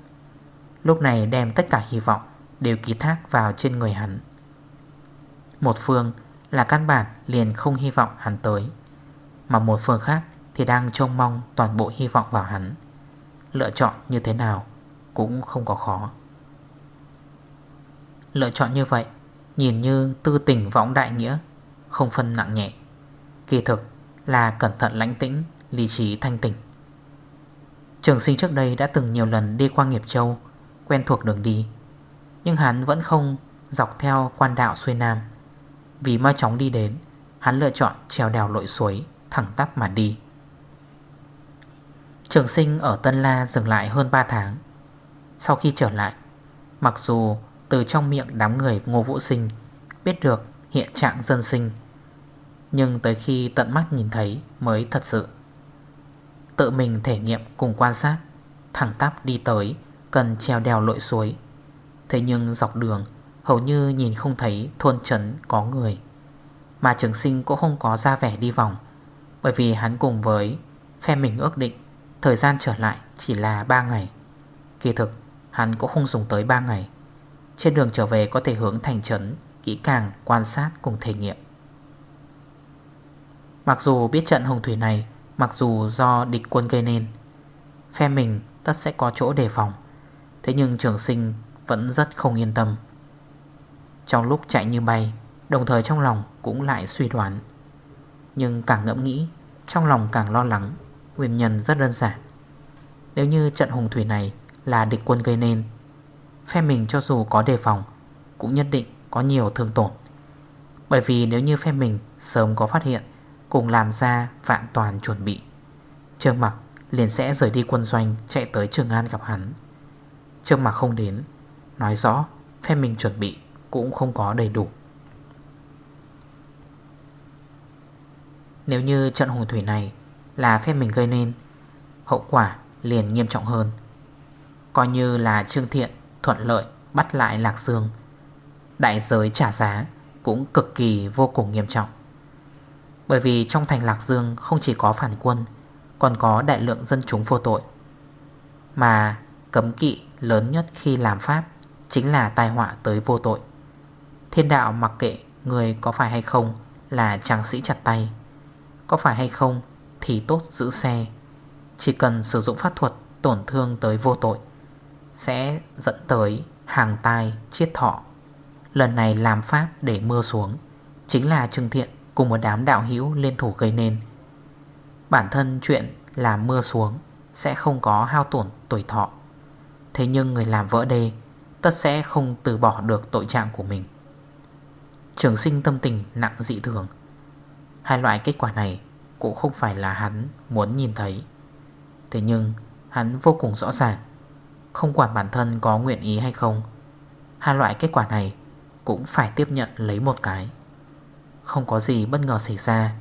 Lúc này đem tất cả hy vọng Đều ký thác vào trên người hắn. Một phương là căn bản liền không hy vọng hắn tới, Mà một phương khác thì đang trông mong toàn bộ hy vọng vào hắn. Lựa chọn như thế nào Cũng không có khó. Lựa chọn như vậy, Nhìn như tư tình võng đại nghĩa, Không phân nặng nhẹ. Kỳ thực là cẩn thận lãnh tĩnh, Lý trí thanh tỉnh Trường sinh trước đây đã từng nhiều lần đi qua nghiệp châu, Quen thuộc đường đi, Nhưng hắn vẫn không dọc theo quan đạo xuôi nam. Vì mau chóng đi đến, Hắn lựa chọn trèo đèo lội suối, Thẳng tắp mà đi. Trường sinh ở Tân La dừng lại hơn 3 tháng. Sau khi trở lại, Mặc dù từ trong miệng đám người ngô vũ sinh Biết được hiện trạng dân sinh. Nhưng tới khi tận mắt nhìn thấy mới thật sự. Tự mình thể nghiệm cùng quan sát, Thẳng tắp đi tới, Cần treo đèo lội suối. Thế nhưng dọc đường, Hầu như nhìn không thấy thôn trấn có người. Mà trường sinh cũng không có ra vẻ đi vòng, Bởi vì hắn cùng với Phe mình ước định Thời gian trở lại chỉ là 3 ngày. Kỳ thực, hắn cũng không dùng tới 3 ngày. Trên đường trở về có thể hướng thành trấn, Kỹ càng, quan sát cùng thể nghiệm. Mặc dù biết trận hồng thủy này, Mặc dù do địch quân gây nên, Phe mình tất sẽ có chỗ đề phòng. Thế nhưng trường sinh vẫn rất không yên tâm. Trong lúc chạy như bay, Đồng thời trong lòng cũng lại suy đoán. Nhưng càng ngẫm nghĩ, Trong lòng càng lo lắng, Nguyên nhân rất đơn giản. Nếu như trận hùng thủy này là địch quân gây nên Phe mình cho dù có đề phòng, Cũng nhất định có nhiều thương tổn. Bởi vì nếu như phe mình sớm có phát hiện, Cùng làm ra vạn toàn chuẩn bị, Trương Mặc liền sẽ rời đi quân doanh Chạy tới Trường An gặp hắn. Trương Mặc không đến, Nói rõ phe mình chuẩn bị Cũng không có đầy đủ. Nếu như trận hùng thủy này là phe mình gây nên, Hậu quả liền nghiêm trọng hơn. Coi như là Trương Thiện thuận lợi bắt lại Lạc Dương. Đại giới trả giá cũng cực kỳ vô cùng nghiêm trọng. Bởi vì trong thành Lạc Dương không chỉ có phản quân, Còn có đại lượng dân chúng vô tội. Mà cấm kỵ lớn nhất khi làm pháp Chính là tai họa tới vô tội. Thiên đạo mặc kệ người có phải hay không là tráng sĩ chặt tay, Có phải hay không thì tốt giữ xe. Chỉ cần sử dụng pháp thuật tổn thương tới vô tội. Sẽ dẫn tới hàng tai chiết thọ. Lần này làm pháp để mưa xuống, Chính là Trương Thiện cùng một đám đạo hữu liên thủ gây nên. Bản thân chuyện làm mưa xuống Sẽ không có hao tổn tuổi thọ. Thế nhưng người làm vỡ đê, Tất sẽ không từ bỏ được tội trạng của mình. Trường sinh tâm tình nặng dị thường. Hai loại kết quả này cũng không phải là hắn muốn nhìn thấy. Thế nhưng hắn vô cùng rõ ràng không quản bản thân có nguyện ý hay không, Hai loại kết quả này Cũng phải tiếp nhận lấy một cái. Không có gì bất ngờ xảy ra,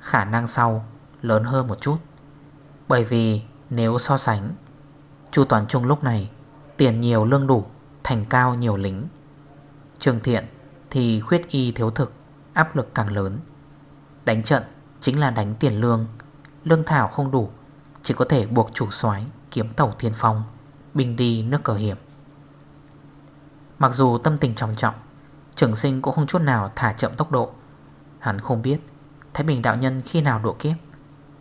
Khả năng sau lớn hơn một chút. Bởi vì nếu so sánh, Chu Toàn Trung lúc này Tiền nhiều lương đủ, Thành cao nhiều lính. Trường thiện thì khuyết y thiếu thực, Áp lực càng lớn. Đánh trận Chính là đánh tiền lương Lương thảo không đủ, Chỉ có thể buộc chủ soái kiếm tàu thiên phong. Bình đi nước cờ hiểm Mặc dù tâm tình trọng trọng, Trường sinh cũng không chút nào thả chậm tốc độ. Hắn không biết Thái Bình Đạo Nhân khi nào độ kiếp.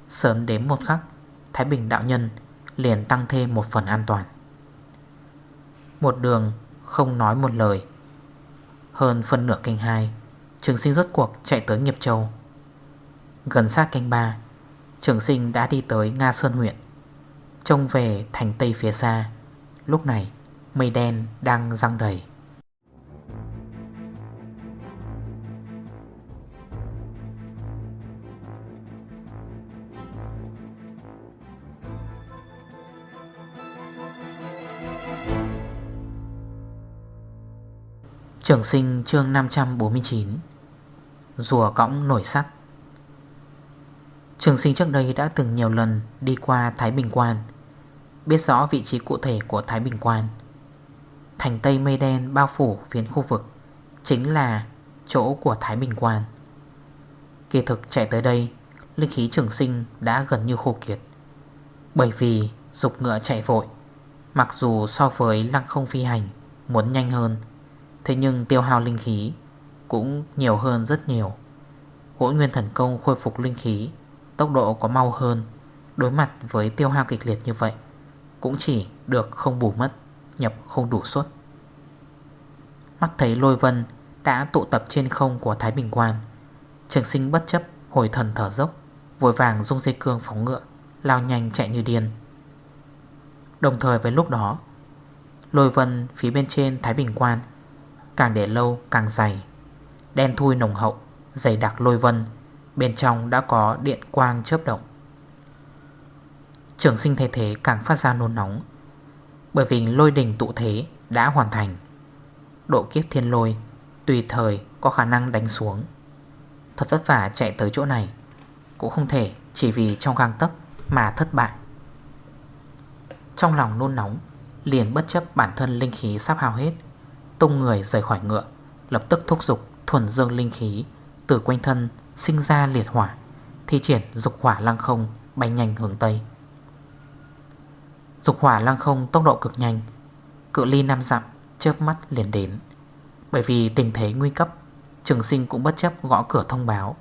Sớm đến một khắc, Thái Bình Đạo Nhân liền tăng thêm một phần an toàn. Một đường không nói một lời. Hơn phân nửa canh 2 Trường sinh rốt cuộc chạy tới Nghiệp Châu. Gần sát canh 3 Trường sinh đã đi tới Nga Sơn huyện Trông về thành Tây phía xa. Lúc này, mây đen đang răng đầy. Trường sinh chương 549 Rùa cõng nổi sắt Trường sinh trước đây đã từng nhiều lần đi qua Thái Bình Quan. Biết rõ vị trí cụ thể của Thái Bình Quan. Thành Tây mây đen bao phủ phiến khu vực, Chính là chỗ của Thái Bình Quan. Kỳ thực chạy tới đây, Linh khí trường sinh đã gần như khô kiệt. Bởi vì dục ngựa chạy vội, Mặc dù so với lăng không phi hành Muốn nhanh hơn, Thế nhưng tiêu hao linh khí Cũng nhiều hơn rất nhiều. Hỗn nguyên thần công khôi phục linh khí, Tốc độ có mau hơn Đối mặt với tiêu hao kịch liệt như vậy. Cũng chỉ được không bù mất, Nhập không đủ suốt Mắt thấy lôi vân Đã tụ tập trên không của Thái Bình Quan, Trường sinh bất chấp, Hồi thần thở dốc, Vội vàng dung dây cương phóng ngựa, Lao nhanh chạy như điên. Đồng thời với lúc đó, Lôi vân phía bên trên Thái Bình Quan Càng để lâu càng dày, Đen thui nồng hậu, Dày đặc lôi vân, Bên trong đã có điện quang chớp động. Trường sinh thay thế càng phát ra nôn nóng. Bởi vì lôi đình tụ thế đã hoàn thành. Độ kiếp thiên lôi, Tùy thời có khả năng đánh xuống. Thật vất vả chạy tới chỗ này. Cũng không thể chỉ vì trong gang tấc mà thất bại. Trong lòng nôn nóng, Liền bất chấp bản thân linh khí sắp hao hết, Tung người rời khỏi ngựa, Lập tức thúc dục thuần dương linh khí Từ quanh thân sinh ra liệt hỏa, Thi triển dục hỏa lăng không Bay nhanh hướng Tây. Dục hỏa lăng không tốc độ cực nhanh. Cự ly 5 dặm chớp mắt liền đến. Bởi vì tình thế nguy cấp, Trường sinh cũng bất chấp gõ cửa thông báo.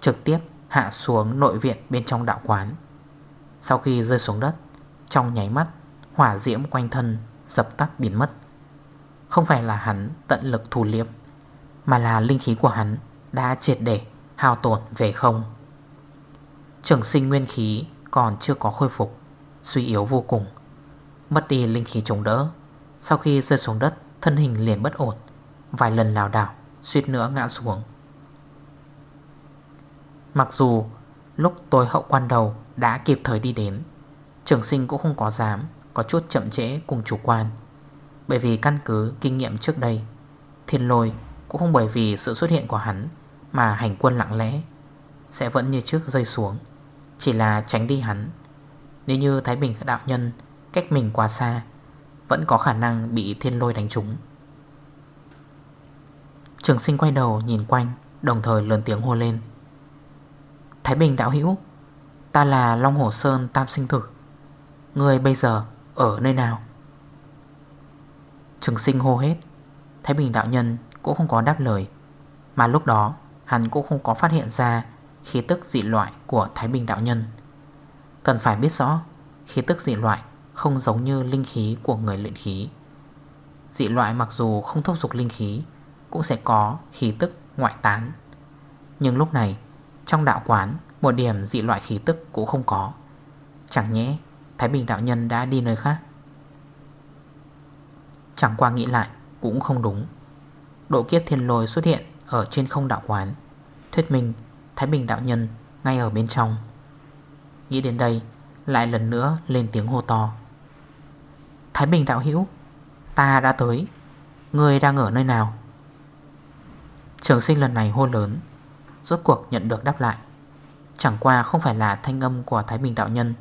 Trực tiếp hạ xuống nội viện bên trong đạo quán. Sau khi rơi xuống đất, Trong nháy mắt, Hỏa diễm quanh thân dập tắt biến mất. Không phải là hắn tận lực thủ liệp Mà là linh khí của hắn đã triệt để hao tổn về không. Trường sinh nguyên khí còn chưa có khôi phục. Suy yếu vô cùng, Mất đi linh khí chống đỡ. Sau khi rơi xuống đất, Thân hình liền bất ổn, Vài lần lào đảo, Suýt nữa ngã xuống. Mặc dù lúc tôi hậu quan đầu đã kịp thời đi đến, Trường sinh cũng không có dám Có chút chậm trễ cùng chủ quan. Bởi vì căn cứ kinh nghiệm trước đây, Thiên lôi cũng không bởi vì sự xuất hiện của hắn Mà hành quân lặng lẽ, Sẽ vẫn như trước rơi xuống, Chỉ là tránh đi hắn nếu như Thái Bình đạo nhân, Cách mình quá xa, Vẫn có khả năng bị thiên lôi đánh trúng. Trường sinh quay đầu nhìn quanh, Đồng thời lớn tiếng hô lên. Thái Bình đạo hữu, Ta là Long Hồ Sơn Tam Sinh Thực. Người bây giờ ở nơi nào? Trường sinh hô hết. Thái Bình đạo nhân cũng không có đáp lời, Mà lúc đó hắn cũng không có phát hiện ra Khí tức dị loại của Thái Bình đạo nhân. Cần phải biết rõ Khí tức dị loại không giống như linh khí của người luyện khí. Dị loại mặc dù không thúc dục linh khí, Cũng sẽ có khí tức ngoại tán. Nhưng lúc này, Trong đạo quán, Một điểm dị loại khí tức cũng không có. Chẳng nhẽ Thái Bình đạo nhân đã đi nơi khác? Chẳng qua nghĩ lại cũng không đúng. Độ kiếp thiên lôi xuất hiện Ở trên không đạo quán. Thuyết minh Thái Bình đạo nhân Ngay ở bên trong. Nghĩ đến đây, Lại lần nữa lên tiếng hô to. Thái Bình đạo hữu, Ta đã tới. Người đang ở nơi nào? Trường sinh lần này hô lớn, Rốt cuộc nhận được đáp lại. Chẳng qua không phải là thanh âm của Thái Bình đạo nhân,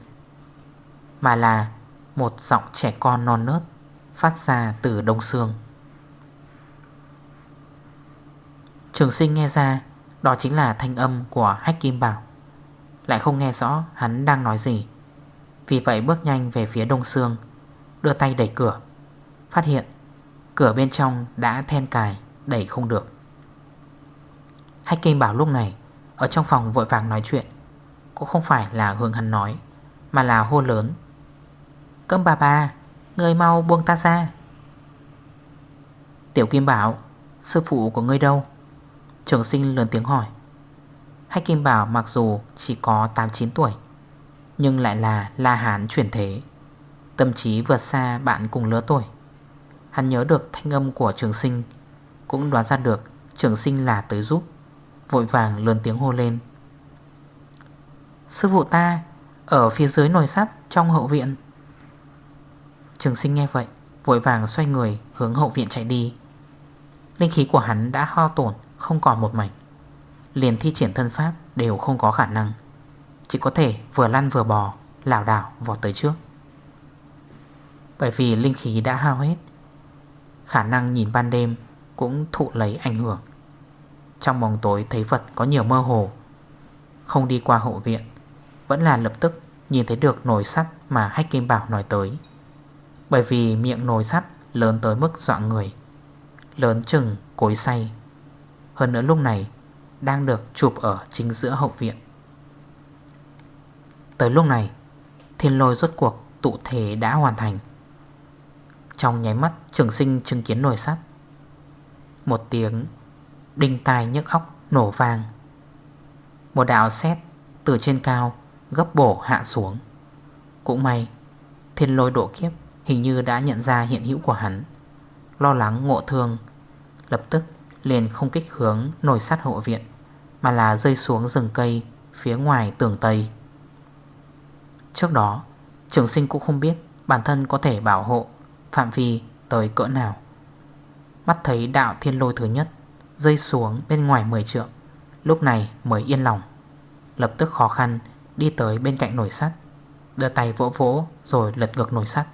Mà là Một giọng trẻ con non nớt Phát ra từ đông xương. Trường sinh nghe ra, Đó chính là thanh âm của Hách Kim Bảo. Lại không nghe rõ hắn đang nói gì. Vì vậy bước nhanh về phía đông xương, Đưa tay đẩy cửa. Phát hiện, Cửa bên trong đã then cài, đẩy không được. Hách kinh bảo lúc này, Ở trong phòng vội vàng nói chuyện. Cũng không phải là hướng hắn nói, Mà là hô lớn. Cơm bà bà, Người mau buông ta ra. Tiểu Kim bảo, Sư phụ của ngươi đâu? Trường sinh lớn tiếng hỏi. Hách Kim Bảo mặc dù chỉ có 8-9 tuổi, Nhưng lại là La Hán chuyển thế. Tâm trí vượt xa bạn cùng lứa tuổi. Hắn nhớ được thanh âm của trường sinh, Cũng đoán ra được trường sinh là tới giúp, Vội vàng lớn tiếng hô lên. Sư phụ ta, Ở phía dưới nồi sắt trong hậu viện. Trường sinh nghe vậy, Vội vàng xoay người hướng hậu viện chạy đi. Linh khí của hắn đã ho tổn Không còn một mảnh. Liền thi triển thân pháp đều không có khả năng. Chỉ có thể vừa lăn vừa bò, lảo đảo vọt tới trước. Bởi vì linh khí đã hao hết, Khả năng nhìn ban đêm Cũng thụ lấy ảnh hưởng. Trong bóng tối thấy vật có nhiều mơ hồ, Không đi qua hậu viện, Vẫn là lập tức nhìn thấy được nồi sắt Mà Hách Kim Bảo nói tới. Bởi vì miệng nồi sắt lớn tới mức dọa người, Lớn chừng cối say Hơn nữa lúc này đang được chụp ở chính giữa hậu viện. Tới lúc này, Thiên lôi rốt cuộc tụ thể đã hoàn thành. Trong nháy mắt, trường sinh chứng kiến nồi sắt. Một tiếng Đinh tai nhức óc nổ vang. Một đạo sét từ trên cao Gấp bổ hạ xuống. Cũng may, Thiên lôi độ kiếp hình như đã nhận ra hiện hữu của hắn. Lo lắng ngộ thương, Lập tức liền không kích hướng nồi sắt hộ viện, Mà là rơi xuống rừng cây phía ngoài tường Tây. Trước đó, Trường sinh cũng không biết bản thân có thể bảo hộ Phạm vi tới cỡ nào. Mắt thấy đạo thiên lôi thứ nhất Rơi xuống bên ngoài 10 trượng, Lúc này mới yên lòng, Lập tức khó khăn đi tới bên cạnh nồi sắt, Đưa tay vỗ vỗ rồi lật ngược nồi sắt.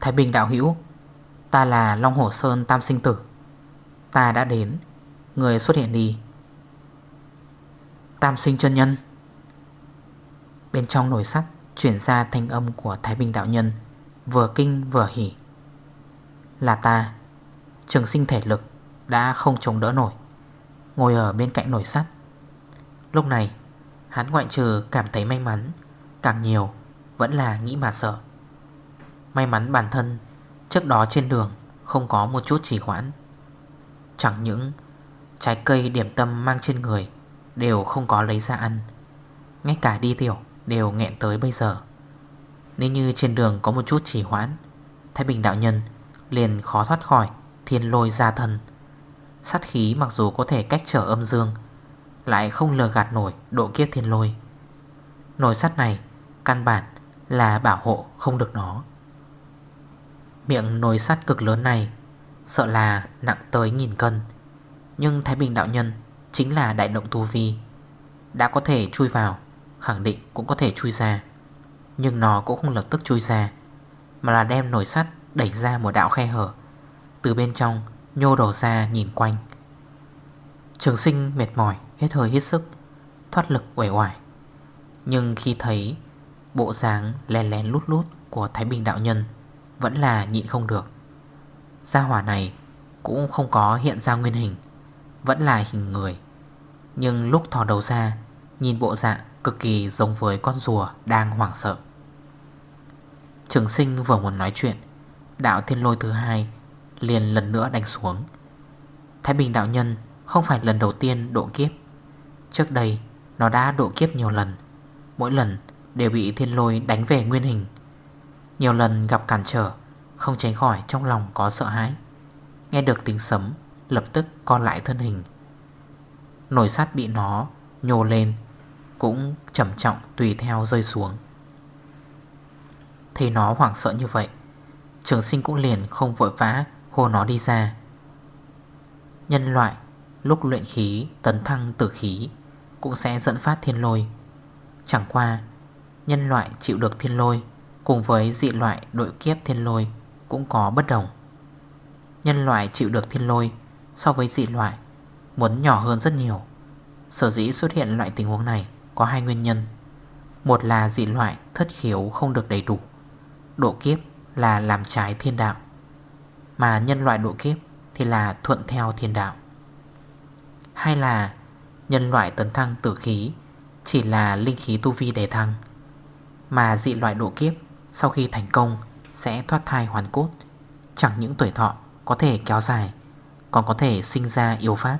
Thái Bình đạo hữu Ta là Long Hổ Sơn Tam Sinh Tử. Ta đã đến. Người xuất hiện đi. Tam Sinh chân Nhân. Bên trong nồi sắt Chuyển ra thanh âm của Thái Bình Đạo Nhân, Vừa kinh vừa hỉ. Là ta. Trường sinh thể lực Đã không chống đỡ nổi. Ngồi ở bên cạnh nồi sắt. Lúc này, Hắn ngoại trừ cảm thấy may mắn, Càng nhiều Vẫn là nghĩ mà sợ. May mắn bản thân Trước đó trên đường, Không có một chút trì hoãn. Chẳng những Trái cây điểm tâm mang trên người Đều không có lấy ra ăn, Ngay cả đi tiểu đều nghẹn tới bây giờ. Nếu như trên đường có một chút trì hoãn, Thái Bình đạo nhân liền khó thoát khỏi Thiên lôi ra thân Sát khí mặc dù có thể cách trở âm dương, Lại không lờ gạt nổi độ kiếp thiên lôi. Nồi sắt này Căn bản là bảo hộ không được nó. Miệng nồi sắt cực lớn này. Sợ là nặng tới nghìn cân. Nhưng Thái Bình đạo nhân Chính là đại động tu vi. Đã có thể chui vào, Khẳng định cũng có thể chui ra. Nhưng nó cũng không lập tức chui ra, Mà là đem nồi sắt đẩy ra một đạo khe hở. Từ bên trong, Nhô đầu ra nhìn quanh. Trường sinh mệt mỏi, Hết hơi hết sức, Thoát lực quẩy quải Nhưng khi thấy Bộ dáng lén lén lút lút Của Thái Bình đạo nhân vẫn là nhịn không được. Gia hỏa này cũng không có hiện ra nguyên hình, Vẫn là hình người. Nhưng lúc thò đầu ra, Nhìn bộ dạng cực kỳ giống với con rùa đang hoảng sợ. Trường sinh vừa muốn nói chuyện, Đạo thiên lôi thứ hai Liền lần nữa đánh xuống. Thái Bình đạo nhân không phải lần đầu tiên độ kiếp. Trước đây, nó đã độ kiếp nhiều lần, Mỗi lần đều bị thiên lôi đánh về nguyên hình nhiều lần gặp cản trở, Không tránh khỏi trong lòng có sợ hãi. Nghe được tiếng sấm, Lập tức con lại thân hình. Nồi sắt bị nó nhô lên, Cũng chậm trọng tùy theo rơi xuống. Thấy nó hoảng sợ như vậy, Trường sinh cũng liền không vội vã Hô nó đi ra. Nhân loại, lúc luyện khí, tấn thăng tử khí, Cũng sẽ dẫn phát thiên lôi. Chẳng qua, Nhân loại chịu được thiên lôi Cùng với dị loại đội kiếp thiên lôi Cũng có bất đồng. Nhân loại chịu được thiên lôi So với dị loại Muốn nhỏ hơn rất nhiều. Sở dĩ xuất hiện loại tình huống này Có hai nguyên nhân. Một là dị loại thất khiếu không được đầy đủ. Độ kiếp là làm trái thiên đạo, Mà nhân loại độ kiếp Thì là thuận theo thiên đạo. Hay là Nhân loại tấn thăng tử khí Chỉ là linh khí tu vi đề thăng, Mà dị loại độ kiếp sau khi thành công, Sẽ thoát thai hoàn cốt. Chẳng những tuổi thọ có thể kéo dài, Còn có thể sinh ra yêu pháp.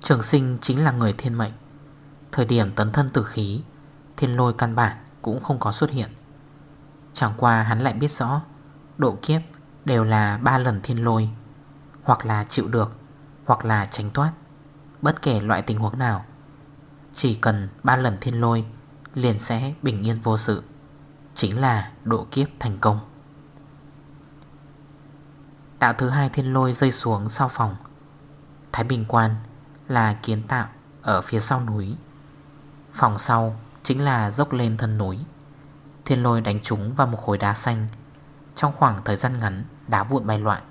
Trường sinh chính là người thiên mệnh. Thời điểm tấn thân tử khí, Thiên lôi căn bản cũng không có xuất hiện. Chẳng qua hắn lại biết rõ, Độ kiếp đều là 3 lần thiên lôi, Hoặc là chịu được, Hoặc là tránh thoát, Bất kể loại tình huống nào. Chỉ cần 3 lần thiên lôi Liền sẽ bình yên vô sự, Chính là độ kiếp thành công. Đạo thứ hai thiên lôi rơi xuống sau phòng. Thái Bình Quan là kiến tạo ở phía sau núi. Phòng sau chính là dốc lên thân núi. Thiên lôi đánh trúng vào một khối đá xanh. Trong khoảng thời gian ngắn, Đá vụn bay loạn,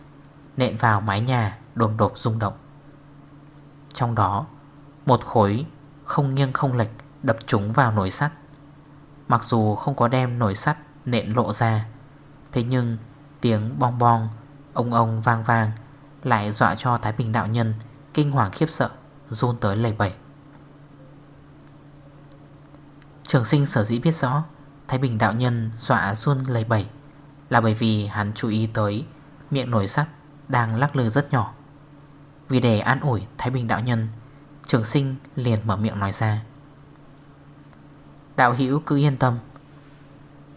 Nện vào mái nhà đồn đột rung động. Trong đó, Một khối không nghiêng không lệch Đập trúng vào nồi sắt. Mặc dù không có đem nồi sắt Nện lộ ra, Thế nhưng tiếng bong bong, Ông ông vang vang Lại dọa cho Thái Bình Đạo Nhân Kinh hoàng khiếp sợ, Run tới lầy bẩy. Trường sinh sở dĩ biết rõ Thái Bình đạo nhân dọa run lầy bẩy Là bởi vì hắn chú ý tới Miệng nổi sắt đang lắc lư rất nhỏ. Vì để an ủi Thái Bình đạo nhân, Trường sinh liền mở miệng nói ra. Đạo hữu cứ yên tâm.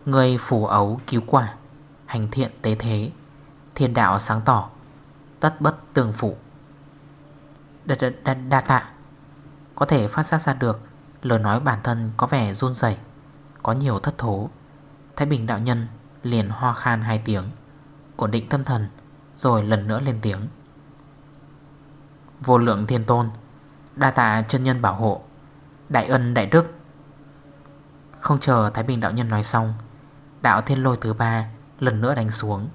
Người phủ ấu cứu quả Hành thiện tế thế Thiên đạo sáng tỏ Tất bất tường phụ. Đa, đa, đa, đa tạ. Có thể phát sát ra được Lời nói bản thân có vẻ run dày Có nhiều thất thố. Thái Bình đạo nhân liền hoa khan hai tiếng Ổn định tâm thần Rồi lần nữa lên tiếng. Vô lượng thiên tôn Đa tạ chân nhân bảo hộ Đại ân đại đức. Không chờ Thái Bình đạo nhân nói xong, Đạo thiên lôi thứ ba Lần nữa đánh xuống.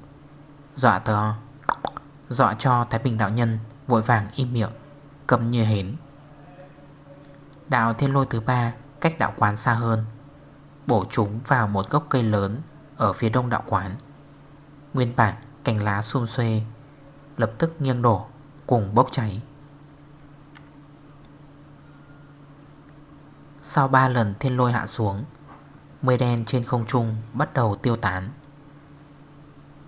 Dọa tờ, Dọa cho Thái Bình đạo nhân Vội vàng im miệng Cầm như hến. Đạo thiên lôi thứ ba cách đạo quán xa hơn, Bổ chúng vào một gốc cây lớn Ở phía đông đạo quán. Nguyên bản cành lá xung xuê Lập tức nghiêng đổ Cùng bốc cháy. Sau 3 lần thiên lôi hạ xuống Mây đen trên không trung bắt đầu tiêu tán.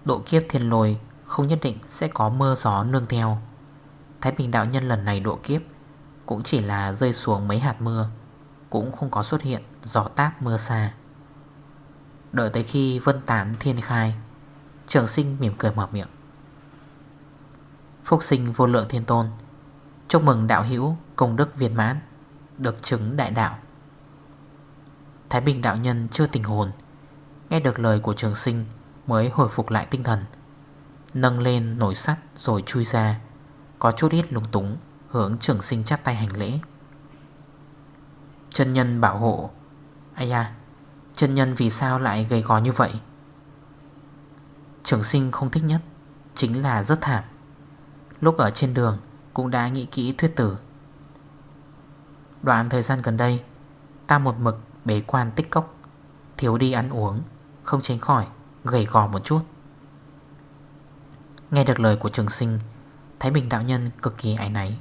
Độ kiếp thiên lôi không nhất định sẽ có mưa gió nương theo. Thái Bình Đạo Nhân lần này độ kiếp Cũng chỉ là rơi xuống mấy hạt mưa, Cũng không có xuất hiện gió táp mưa xa. Đợi tới khi vân tán thiên khai, Trường sinh mỉm cười mở miệng. Phúc sinh vô lượng thiên tôn, Chúc mừng đạo hữu công đức viên mãn, Được chứng đại đạo. Thái Bình đạo nhân chưa tình hồn. Nghe được lời của trường sinh, Mới hồi phục lại tinh thần. Nâng lên nổi sắt rồi chui ra, Có chút ít lung túng, Hướng trường sinh chắp tay hành lễ. Chân nhân bảo hộ. Ây da, Chân nhân vì sao lại gầy gò như vậy? Trường sinh không thích nhất, Chính là rất thảm. Lúc ở trên đường, Cũng đã nghĩ kỹ thuyết tử. Đoạn thời gian gần đây, Ta một mực bế quan tích cốc. Thiếu đi ăn uống, Không tránh khỏi, gầy gò một chút. Nghe được lời của trường sinh, Thái Bình đạo nhân cực kỳ ái náy.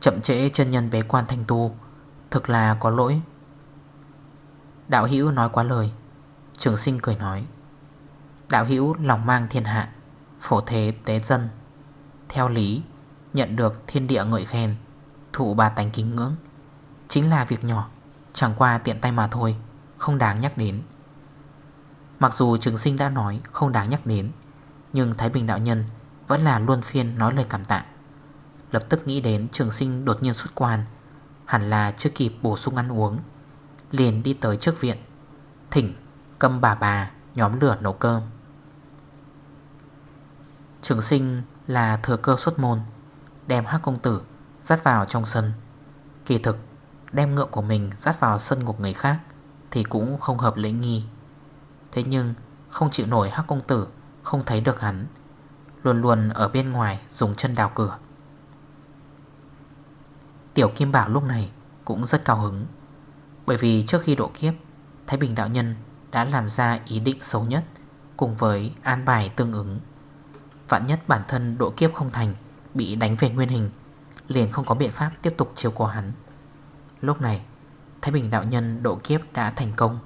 Chậm trễ chân nhân bế quan thanh tu, Thực là có lỗi. Đạo hữu nói quá lời, Trường sinh cười nói. Đạo hữu lòng mang thiên hạ, Phổ thế tế dân. Theo lý, Nhận được thiên địa ngợi khen, Thụ ba tánh kính ngưỡng, Chính là việc nhỏ. Chẳng qua tiện tay mà thôi, Không đáng nhắc đến. Mặc dù trường sinh đã nói không đáng nhắc đến, Nhưng Thái Bình Đạo Nhân Vẫn là luôn phiên nói lời cảm tạ. Lập tức nghĩ đến trường sinh đột nhiên xuất quan, Hẳn là chưa kịp bổ sung ăn uống, Liền đi tới trước viện, Thỉnh cầm bà bà nhóm lửa nấu cơm. Trường sinh là thừa cơ xuất môn, Đem hắc công tử dắt vào trong sân. Kỳ thực Đem ngựa của mình dắt vào sân ngục người khác Thì cũng không hợp lễ nghi. Thế nhưng, không chịu nổi hắc công tử Không thấy được hắn, Luôn luôn ở bên ngoài dùng chân đào cửa. Tiểu Kim Bảo lúc này cũng rất cao hứng, Bởi vì trước khi độ kiếp, Thái Bình Đạo Nhân đã làm ra ý định xấu nhất Cùng với an bài tương ứng. Vạn nhất bản thân độ kiếp không thành, Bị đánh về nguyên hình, Liền không có biện pháp tiếp tục chiều của hắn. Lúc này, Thái Bình đạo nhân độ kiếp đã thành công,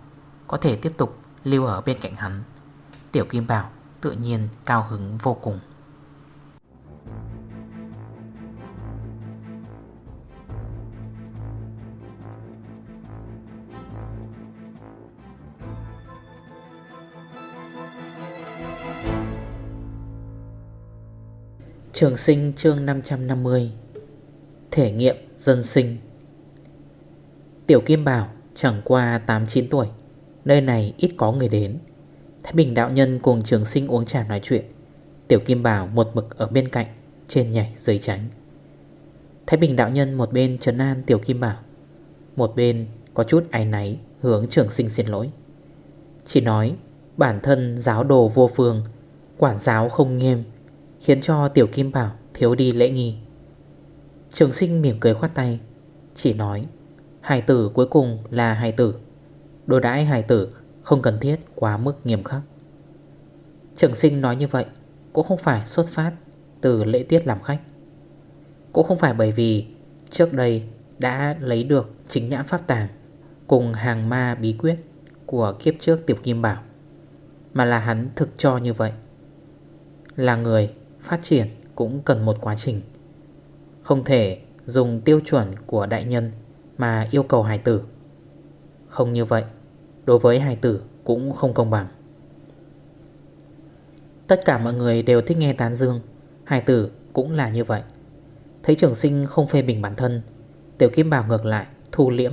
Có thể tiếp tục lưu ở bên cạnh hắn. Tiểu Kim Bảo tự nhiên cao hứng vô cùng. Trường sinh chương 550 Thể nghiệm dân sinh. Tiểu Kim Bảo, chẳng qua 8-9 tuổi, Nơi này ít có người đến. Thái Bình đạo nhân cùng trường sinh uống trà nói chuyện. Tiểu Kim Bảo một mực ở bên cạnh, Trên nhảy dưới tránh. Thái Bình đạo nhân một bên trấn an Tiểu Kim Bảo, Một bên có chút áy náy, Hướng trường sinh xin lỗi. Chỉ nói, bản thân giáo đồ vô phương, Quản giáo không nghiêm, Khiến cho Tiểu Kim Bảo thiếu đi lễ nghi. Trường sinh mỉm cười khoát tay, Chỉ nói Hải tử cuối cùng là hải tử. Đồ đãi hải tử không cần thiết quá mức nghiêm khắc. Trường sinh nói như vậy Cũng không phải xuất phát từ lễ tiết làm khách. Cũng không phải bởi vì trước đây đã lấy được chính nhãn pháp tàng Cùng hàng ma bí quyết của kiếp trước Tiểu Kim Bảo, Mà là hắn thực cho như vậy. Là người phát triển cũng cần một quá trình, Không thể dùng tiêu chuẩn của đại nhân mà yêu cầu hài tử. Không như vậy, Đối với hài tử cũng không công bằng. Tất cả mọi người đều thích nghe tán dương, Hài tử cũng là như vậy. Thấy trường sinh không phê bình bản thân, Tiểu Kim Bảo ngược lại, Thu liễm,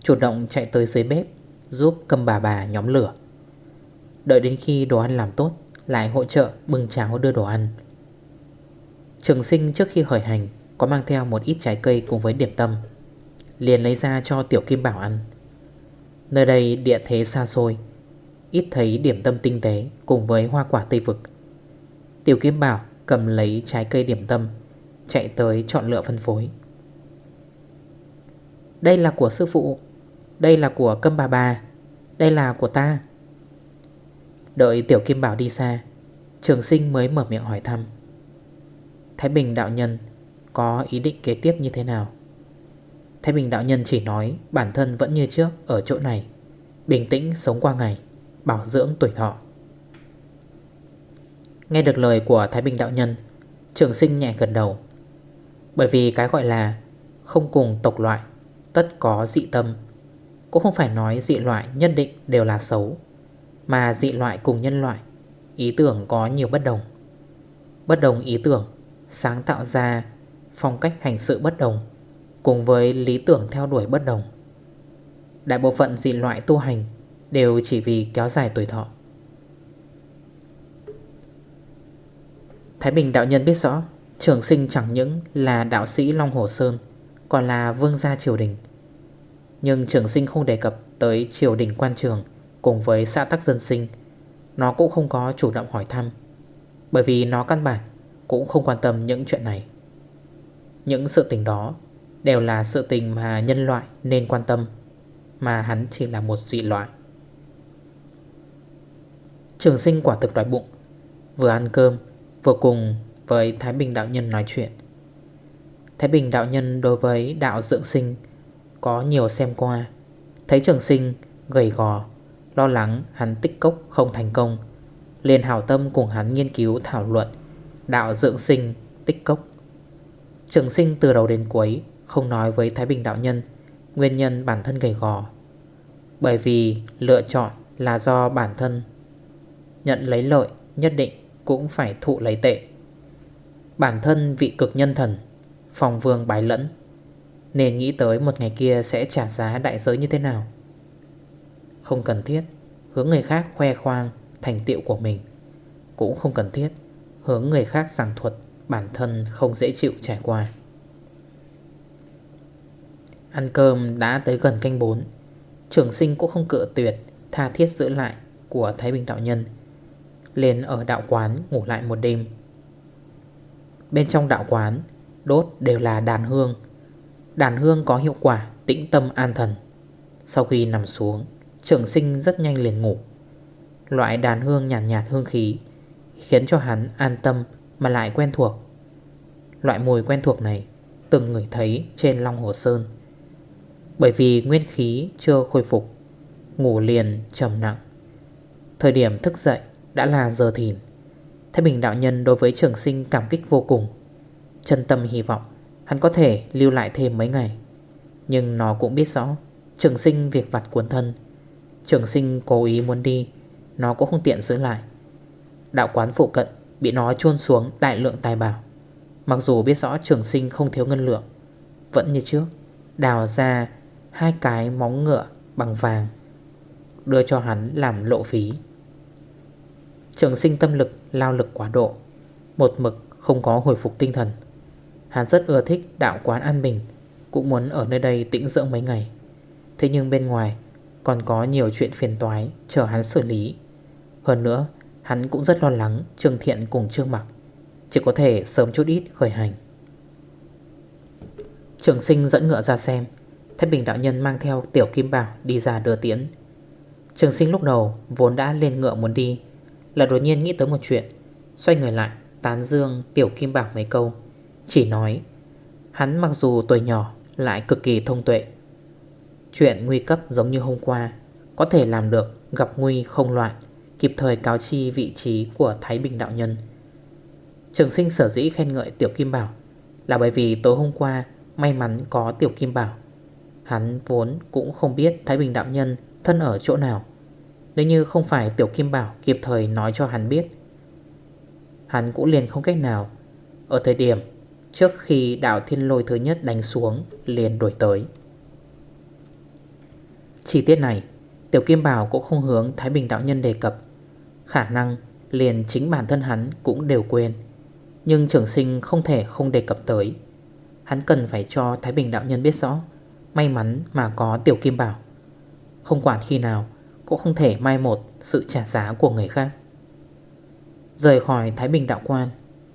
Chủ động chạy tới dưới bếp, Giúp cầm bà bà nhóm lửa. Đợi đến khi đồ ăn làm tốt, Lại hỗ trợ bưng cháo đưa đồ ăn. Trường sinh trước khi khởi hành Có mang theo một ít trái cây cùng với điểm tâm. Liền lấy ra cho Tiểu Kim Bảo ăn. Nơi đây địa thế xa xôi, Ít thấy điểm tâm tinh tế Cùng với hoa quả Tây Vực. Tiểu Kim Bảo cầm lấy trái cây điểm tâm, Chạy tới chọn lựa phân phối. Đây là của sư phụ, Đây là của câm bà bà, Đây là của ta. Đợi Tiểu Kim Bảo đi xa, Trường sinh mới mở miệng hỏi thăm. Thái Bình đạo nhân có ý định kế tiếp như thế nào? Thái Bình đạo nhân chỉ nói bản thân vẫn như trước ở chỗ này, Bình tĩnh sống qua ngày, Bảo dưỡng tuổi thọ. Nghe được lời của Thái Bình đạo nhân, Trường sinh nhẹ gần đầu. Bởi vì cái gọi là Không cùng tộc loại, Tất có dị tâm, Cũng không phải nói dị loại nhất định đều là xấu, Mà dị loại cùng nhân loại, Ý tưởng có nhiều bất đồng. Bất đồng ý tưởng, Sáng tạo ra phong cách hành sự bất đồng. Cùng với lý tưởng theo đuổi bất đồng. Đại bộ phận dị loại tu hành Đều chỉ vì kéo dài tuổi thọ. Thái Bình đạo nhân biết rõ, Trường sinh chẳng những là đạo sĩ Long Hồ Sơn, Còn là vương gia triều đình. Nhưng trường sinh không đề cập tới triều đình quan trường Cùng với xã tắc dân sinh, Nó cũng không có chủ động hỏi thăm, Bởi vì nó căn bản Cũng không quan tâm những chuyện này. Những sự tình đó Đều là sự tình mà nhân loại nên quan tâm, Mà hắn chỉ là một dị loại. Trường sinh quả thực đói bụng, Vừa ăn cơm, Vừa cùng với Thái Bình Đạo Nhân nói chuyện. Thái Bình Đạo Nhân đối với đạo dưỡng sinh Có nhiều xem qua, Thấy trường sinh gầy gò, Lo lắng hắn tích cốc không thành công, liền hảo tâm cùng hắn nghiên cứu thảo luận Đạo dưỡng sinh tích cốc. Trường sinh từ đầu đến cuối không nói với Thái Bình Đạo Nhân, Nguyên nhân bản thân gầy gò. Bởi vì lựa chọn là do bản thân. Nhận lấy lợi nhất định cũng phải thụ lấy tệ. Bản thân vị cực nhân thần, Phòng vương bái lẫn, Nên nghĩ tới một ngày kia sẽ trả giá đại giới như thế nào. Không cần thiết, Hướng người khác khoe khoang thành tiệu của mình. Cũng không cần thiết, Hướng người khác giảng thuật Bản thân không dễ chịu trải qua. Ăn cơm đã tới gần canh 4 Trường sinh cũng không cự tuyệt Tha thiết giữ lại của Thái Bình Đạo Nhân. Lên ở đạo quán ngủ lại một đêm. Bên trong đạo quán Đốt đều là đàn hương. Đàn hương có hiệu quả tĩnh tâm an thần. Sau khi nằm xuống Trường sinh rất nhanh liền ngủ. Loại đàn hương nhàn nhạt, nhạt hương khí Khiến cho hắn an tâm mà lại quen thuộc. Loại mùi quen thuộc này Từng người thấy trên Long Hồ Sơn. Bởi vì nguyên khí chưa khôi phục, Ngủ liền trầm nặng. Thời điểm thức dậy đã là giờ thìn. Thái Bình Đạo Nhân đối với trường sinh cảm kích vô cùng. Chân tâm hy vọng Hắn có thể lưu lại thêm mấy ngày. Nhưng nó cũng biết rõ, Trường sinh việc vặt cuốn thân. Trường sinh cố ý muốn đi, Nó cũng không tiện giữ lại. Đạo quán phụ cận bị nó chôn xuống đại lượng tài bảo. Mặc dù biết rõ trường sinh không thiếu ngân lượng, Vẫn như trước, Đào ra hai cái móng ngựa bằng vàng, Đưa cho hắn làm lộ phí. Trường sinh tâm lực, lao lực quá độ, Một mực không có hồi phục tinh thần. Hắn rất ưa thích đạo quán an bình, Cũng muốn ở nơi đây tĩnh dưỡng mấy ngày. Thế nhưng bên ngoài Còn có nhiều chuyện phiền toái Chờ hắn xử lý. Hơn nữa, hắn cũng rất lo lắng Trương Thiện cùng Trương Mặc, Chỉ có thể sớm chút ít khởi hành. Trường sinh dẫn ngựa ra xem. Thái Bình đạo nhân mang theo tiểu kim bảo Đi ra đưa tiễn. Trường sinh lúc đầu vốn đã lên ngựa muốn đi, Là đột nhiên nghĩ tới một chuyện. Xoay người lại, tán dương tiểu kim bảo mấy câu, Chỉ nói, Hắn mặc dù tuổi nhỏ, lại cực kỳ thông tuệ. Chuyện nguy cấp giống như hôm qua, Có thể làm được gặp nguy không loạn Kịp thời cáo chi vị trí của Thái Bình Đạo Nhân. Trường sinh sở dĩ khen ngợi Tiểu Kim Bảo Là bởi vì tối hôm qua May mắn có Tiểu Kim Bảo Hắn vốn cũng không biết Thái Bình Đạo Nhân thân ở chỗ nào. Nếu như không phải Tiểu Kim Bảo Kịp thời nói cho hắn biết, Hắn cũng liền không cách nào. Ở thời điểm Trước khi đạo thiên lôi thứ nhất đánh xuống, Liền đổi tới. Chi tiết này, Tiểu Kim Bảo cũng không hướng Thái Bình Đạo Nhân đề cập. Khả năng liền chính bản thân hắn cũng đều quên. Nhưng trưởng sinh không thể không đề cập tới. Hắn cần phải cho Thái Bình Đạo Nhân biết rõ. May mắn mà có Tiểu Kim Bảo. Không quản khi nào, Cũng không thể mai một sự trả giá của người khác. Rời khỏi Thái Bình Đạo Quan,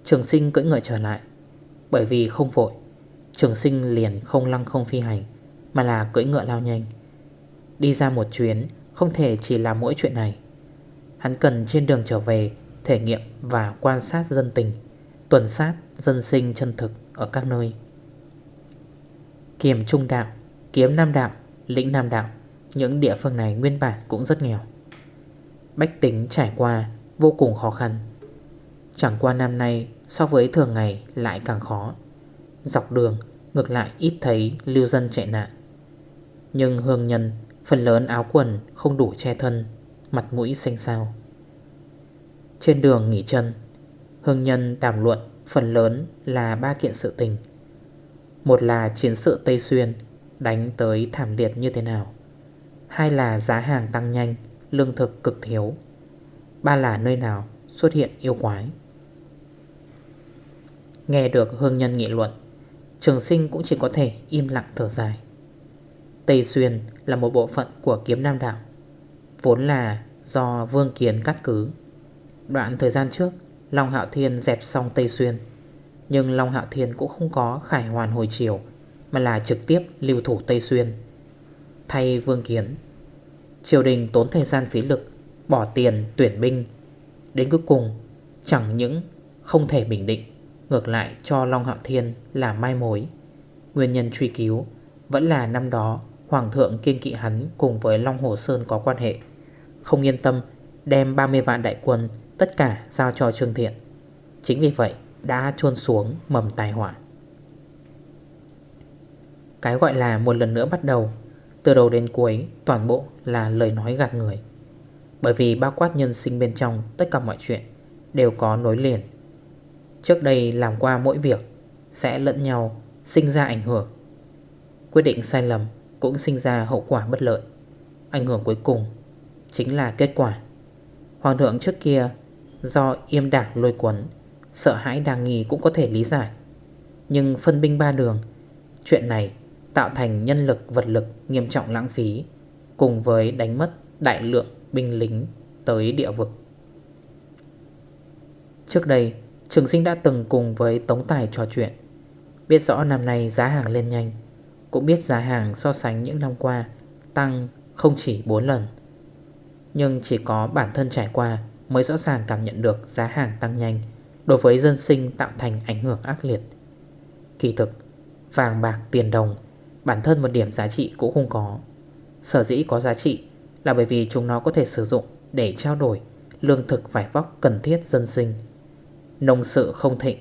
Trường sinh cưỡi ngợi trở lại. Bởi vì không vội, Trường sinh liền không lăng không phi hành, Mà là cưỡi ngựa lao nhanh. Đi ra một chuyến, Không thể chỉ làm mỗi chuyện này. Hắn cần trên đường trở về, Thể nghiệm và quan sát dân tình, Tuần sát dân sinh chân thực Ở các nơi. Kiềm Trung Đạo Kiếm Nam Đạo Lĩnh Nam Đạo Những địa phương này nguyên bản cũng rất nghèo. Bách tính trải qua Vô cùng khó khăn. Chẳng qua năm nay, so với thường ngày, lại càng khó. Dọc đường, ngược lại ít thấy lưu dân chạy nạn. Nhưng hương nhân, phần lớn áo quần không đủ che thân, Mặt mũi xanh xao. Trên đường nghỉ chân, Hương nhân đàm luận phần lớn là ba kiện sự tình. Một là chiến sự Tây Xuyên đánh tới thảm liệt như thế nào? Hai là giá hàng tăng nhanh, lương thực cực thiếu. Ba là nơi nào xuất hiện yêu quái? Nghe được hương nhân nghị luận Trường sinh cũng chỉ có thể im lặng thở dài. Tây Xuyên là một bộ phận của kiếm Nam Đạo Vốn là do Vương Kiến cắt cứ. Đoạn thời gian trước Long Hạo Thiên dẹp xong Tây Xuyên Nhưng Long Hạo Thiên cũng không có khải hoàn hồi chiều. Mà là trực tiếp lưu thủ Tây Xuyên. Thay Vương Kiến, Triều đình tốn thời gian phí lực, Bỏ tiền tuyển binh. Đến cuối cùng, Chẳng những không thể bình định, Ngược lại cho Long Hạo Thiên là mai mối. Nguyên nhân truy cứu Vẫn là năm đó Hoàng thượng kiên kỵ hắn cùng với Long Hồ Sơn có quan hệ. Không yên tâm, Đem 30 vạn đại quân Tất cả giao cho Trương Thiện. Chính vì vậy đã trôn xuống mầm tài họa. Cái gọi là một lần nữa bắt đầu. Từ đầu đến cuối, Toàn bộ là lời nói gạt người. Bởi vì bao quát nhân sinh bên trong, Tất cả mọi chuyện Đều có nối liền. Trước đây làm qua mỗi việc, Sẽ lẫn nhau sinh ra ảnh hưởng. Quyết định sai lầm Cũng sinh ra hậu quả bất lợi. Ảnh hưởng cuối cùng Chính là kết quả. Hoàng thượng trước kia, Do im đảng lôi quấn Sợ hãi đàng nghi cũng có thể lý giải. Nhưng phân binh ba đường, Chuyện này tạo thành nhân lực, vật lực nghiêm trọng lãng phí, Cùng với đánh mất đại lượng binh lính tới địa vực. Trước đây, Trường sinh đã từng cùng với Tống Tài trò chuyện. Biết rõ năm nay giá hàng lên nhanh, Cũng biết giá hàng so sánh những năm qua Tăng không chỉ 4 lần. Nhưng chỉ có bản thân trải qua Mới rõ ràng cảm nhận được giá hàng tăng nhanh, Đối với dân sinh tạo thành ảnh hưởng ác liệt. Kỳ thực, Vàng bạc tiền đồng Bản thân một điểm giá trị cũng không có. Sở dĩ có giá trị Là bởi vì chúng nó có thể sử dụng Để trao đổi lương thực vải vóc cần thiết dân sinh. Nông sự không thịnh,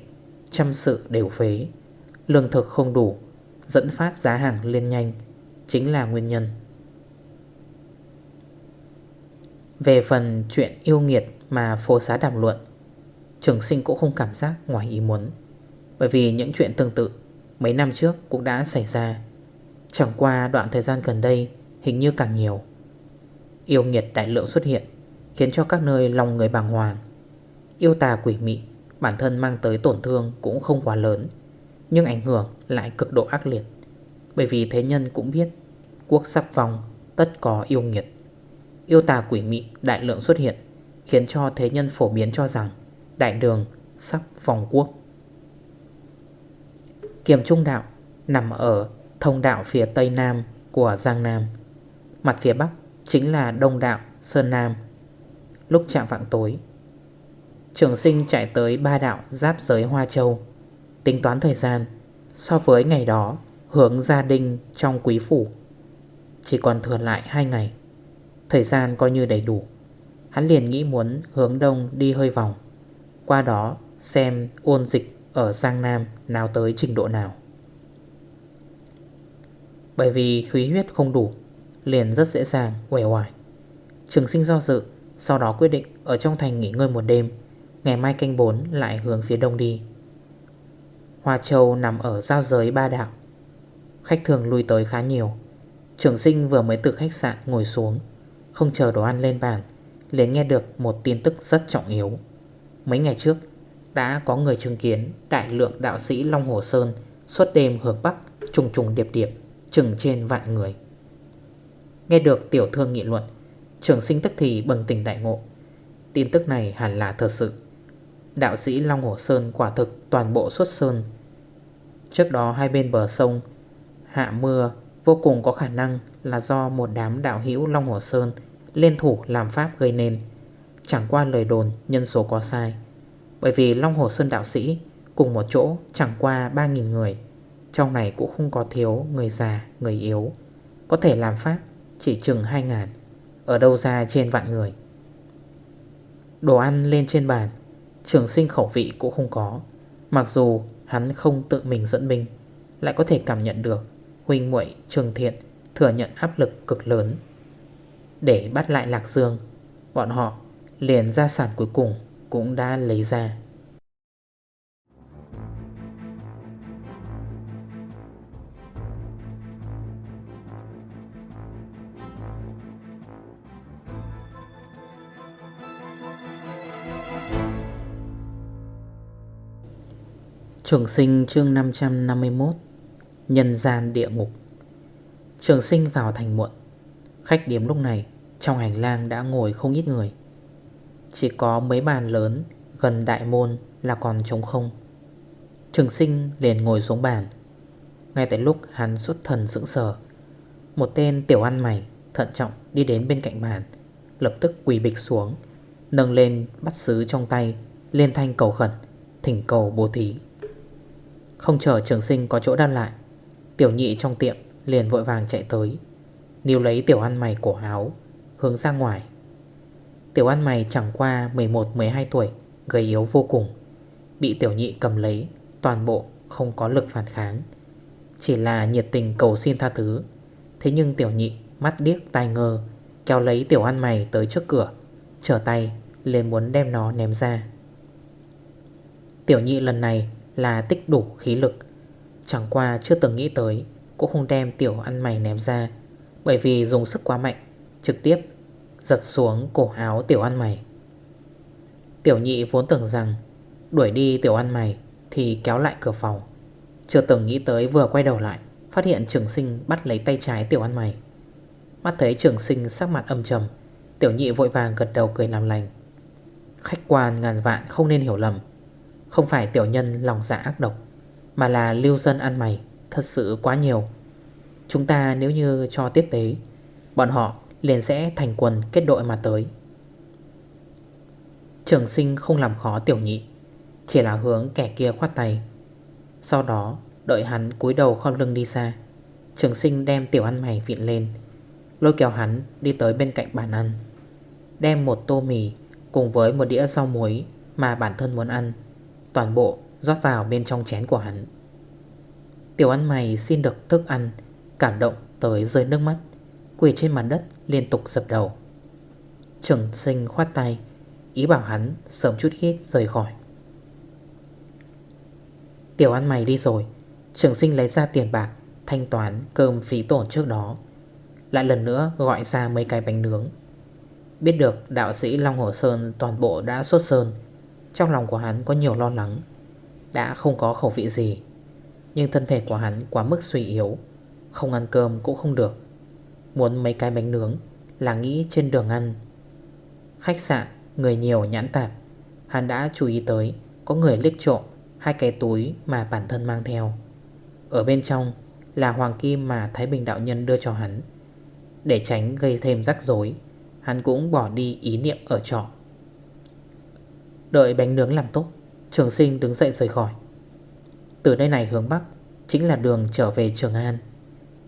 Trăm sự đều phế. Lương thực không đủ, Dẫn phát giá hàng lên nhanh, Chính là nguyên nhân. Về phần chuyện yêu nghiệt mà phố xá đàm luận, Trường sinh cũng không cảm giác ngoài ý muốn. Bởi vì những chuyện tương tự Mấy năm trước cũng đã xảy ra. Chẳng qua đoạn thời gian gần đây, Hình như càng nhiều. Yêu nghiệt đại lượng xuất hiện, Khiến cho các nơi lòng người bàng hoàng. Yêu tà quỷ mị, Bản thân mang tới tổn thương cũng không quá lớn, Nhưng ảnh hưởng lại cực độ ác liệt. Bởi vì thế nhân cũng biết, Quốc sắp vong Tất có yêu nghiệt. Yêu tà quỷ mị đại lượng xuất hiện, Khiến cho thế nhân phổ biến cho rằng Đại đường sắp vòng quốc. Kiềm trung đạo nằm ở thông đạo phía tây nam của Giang Nam. Mặt phía bắc chính là đông đạo Sơn Nam. Lúc chạm vạng tối, Trường sinh chạy tới ba đạo giáp giới Hoa Châu, Tính toán thời gian, So với ngày đó, Hướng gia đình trong quý phủ. Chỉ còn thừa lại 2 ngày, Thời gian coi như đầy đủ. Hắn liền nghĩ muốn hướng đông đi hơi vòng, Qua đó xem ôn dịch ở Giang Nam nào tới trình độ nào. Bởi vì khí huyết không đủ, Liền rất dễ dàng quẻ hoài Trường sinh do dự, Sau đó quyết định ở trong thành nghỉ ngơi một đêm, Ngày mai canh 4 lại hướng phía đông đi. Hoa Châu nằm ở giao giới ba đảo. Khách thường lui tới khá nhiều. Trường sinh vừa mới từ khách sạn ngồi xuống, Không chờ đồ ăn lên bàn, liền nghe được một tin tức rất trọng yếu. Mấy ngày trước, Đã có người chứng kiến Đại lượng đạo sĩ Long Hồ Sơn Suốt đêm hướng Bắc trùng trùng điệp điệp. Chừng trên vạn người. Nghe được tiểu thương nghị luận, Trường sinh tức thì bừng tỉnh đại ngộ. Tin tức này hẳn là thật sự. Đạo sĩ Long Hồ Sơn quả thực toàn bộ xuất sơn. Trước đó hai bên bờ sông, Hạ mưa vô cùng có khả năng là do một đám đạo hữu Long Hồ Sơn Liên thủ làm pháp gây nên. Chẳng qua lời đồn nhân số có sai. Bởi vì Long Hồ Sơn đạo sĩ Cùng một chỗ chẳng qua 3.000 người. Trong này cũng không có thiếu người già, người yếu. Có thể làm pháp chỉ chừng 2.000 Ở đâu ra trên vạn người? Đồ ăn lên trên bàn. Trường sinh khẩu vị cũng không có. Mặc dù hắn không tự mình dẫn binh Lại có thể cảm nhận được Huynh muội trường thiện Thừa nhận áp lực cực lớn. Để bắt lại Lạc Dương Bọn họ liền gia sản cuối cùng Cũng đã lấy ra. Trường sinh chương 551 Nhân gian địa ngục. Trường sinh vào thành muộn. Khách điếm lúc này, Trong hành lang đã ngồi không ít người. Chỉ có mấy bàn lớn, Gần đại môn là còn trống không. Trường sinh liền ngồi xuống bàn. Ngay tại lúc hắn xuất thần sững sờ, Một tên tiểu ăn mày, Thận trọng đi đến bên cạnh bàn, Lập tức quỳ bịch xuống, Nâng lên bắt xứ trong tay, Lên thanh cầu khẩn, Thỉnh cầu bố thí không chờ trường sinh có chỗ đan lại, Tiểu nhị trong tiệm liền vội vàng chạy tới, Níu lấy tiểu ăn mày cổ áo, Hướng ra ngoài. Tiểu ăn mày chẳng qua 11-12 tuổi, Gầy yếu vô cùng, Bị tiểu nhị cầm lấy, Toàn bộ không có lực phản kháng. Chỉ là nhiệt tình cầu xin tha thứ, Thế nhưng tiểu nhị mắt điếc tai ngơ, Kéo lấy tiểu ăn mày tới trước cửa, Trở tay, liền muốn đem nó ném ra. Tiểu nhị lần này là tích đủ khí lực. Chẳng qua chưa từng nghĩ tới, Cũng không đem tiểu ăn mày ném ra, Bởi vì dùng sức quá mạnh, Trực tiếp giật xuống cổ áo tiểu ăn mày. Tiểu nhị vốn tưởng rằng Đuổi đi tiểu ăn mày Thì kéo lại cửa phòng. Chưa từng nghĩ tới vừa quay đầu lại, Phát hiện trường sinh bắt lấy tay trái tiểu ăn mày. Mắt thấy trường sinh sắc mặt âm trầm, Tiểu nhị vội vàng gật đầu cười làm lành. Khách quan ngàn vạn không nên hiểu lầm không phải tiểu nhân lòng dạ ác độc, Mà là lưu dân ăn mày, Thật sự quá nhiều. Chúng ta nếu như cho tiếp tế, Bọn họ Liền sẽ thành quần kết đội mà tới. Trường sinh không làm khó tiểu nhị, Chỉ là hướng kẻ kia khoát tay. Sau đó, đợi hắn cúi đầu khom lưng đi xa, Trường sinh đem tiểu ăn mày viện lên. Lôi kéo hắn đi tới bên cạnh bàn ăn, Đem một tô mì cùng với một đĩa rau muối mà bản thân muốn ăn Toàn bộ rót vào bên trong chén của hắn. Tiểu ăn mày xin được thức ăn, Cảm động tới rơi nước mắt, Quỳ trên mặt đất liên tục dập đầu. Trường sinh khoát tay, Ý bảo hắn sớm chút khít rời khỏi. Tiểu ăn mày đi rồi, Trường sinh lấy ra tiền bạc Thanh toán cơm phí tổn trước đó, Lại lần nữa gọi ra mấy cái bánh nướng. Biết được đạo sĩ Long Hồ Sơn toàn bộ đã xuất sơn trong lòng của hắn có nhiều lo lắng, Đã không có khẩu vị gì, Nhưng thân thể của hắn quá mức suy yếu, Không ăn cơm cũng không được. Muốn mấy cái bánh nướng Là nghĩ trên đường ăn. Khách sạn, Người nhiều nhãn tạp, Hắn đã chú ý tới Có người liếc trộm Hai cái túi mà bản thân mang theo. Ở bên trong là hoàng kim mà Thái Bình Đạo Nhân đưa cho hắn. Để tránh gây thêm rắc rối, Hắn cũng bỏ đi ý niệm ở trọ. Đợi bánh nướng làm tốt, Trường sinh đứng dậy rời khỏi. Từ nơi này hướng Bắc Chính là đường trở về Trường An.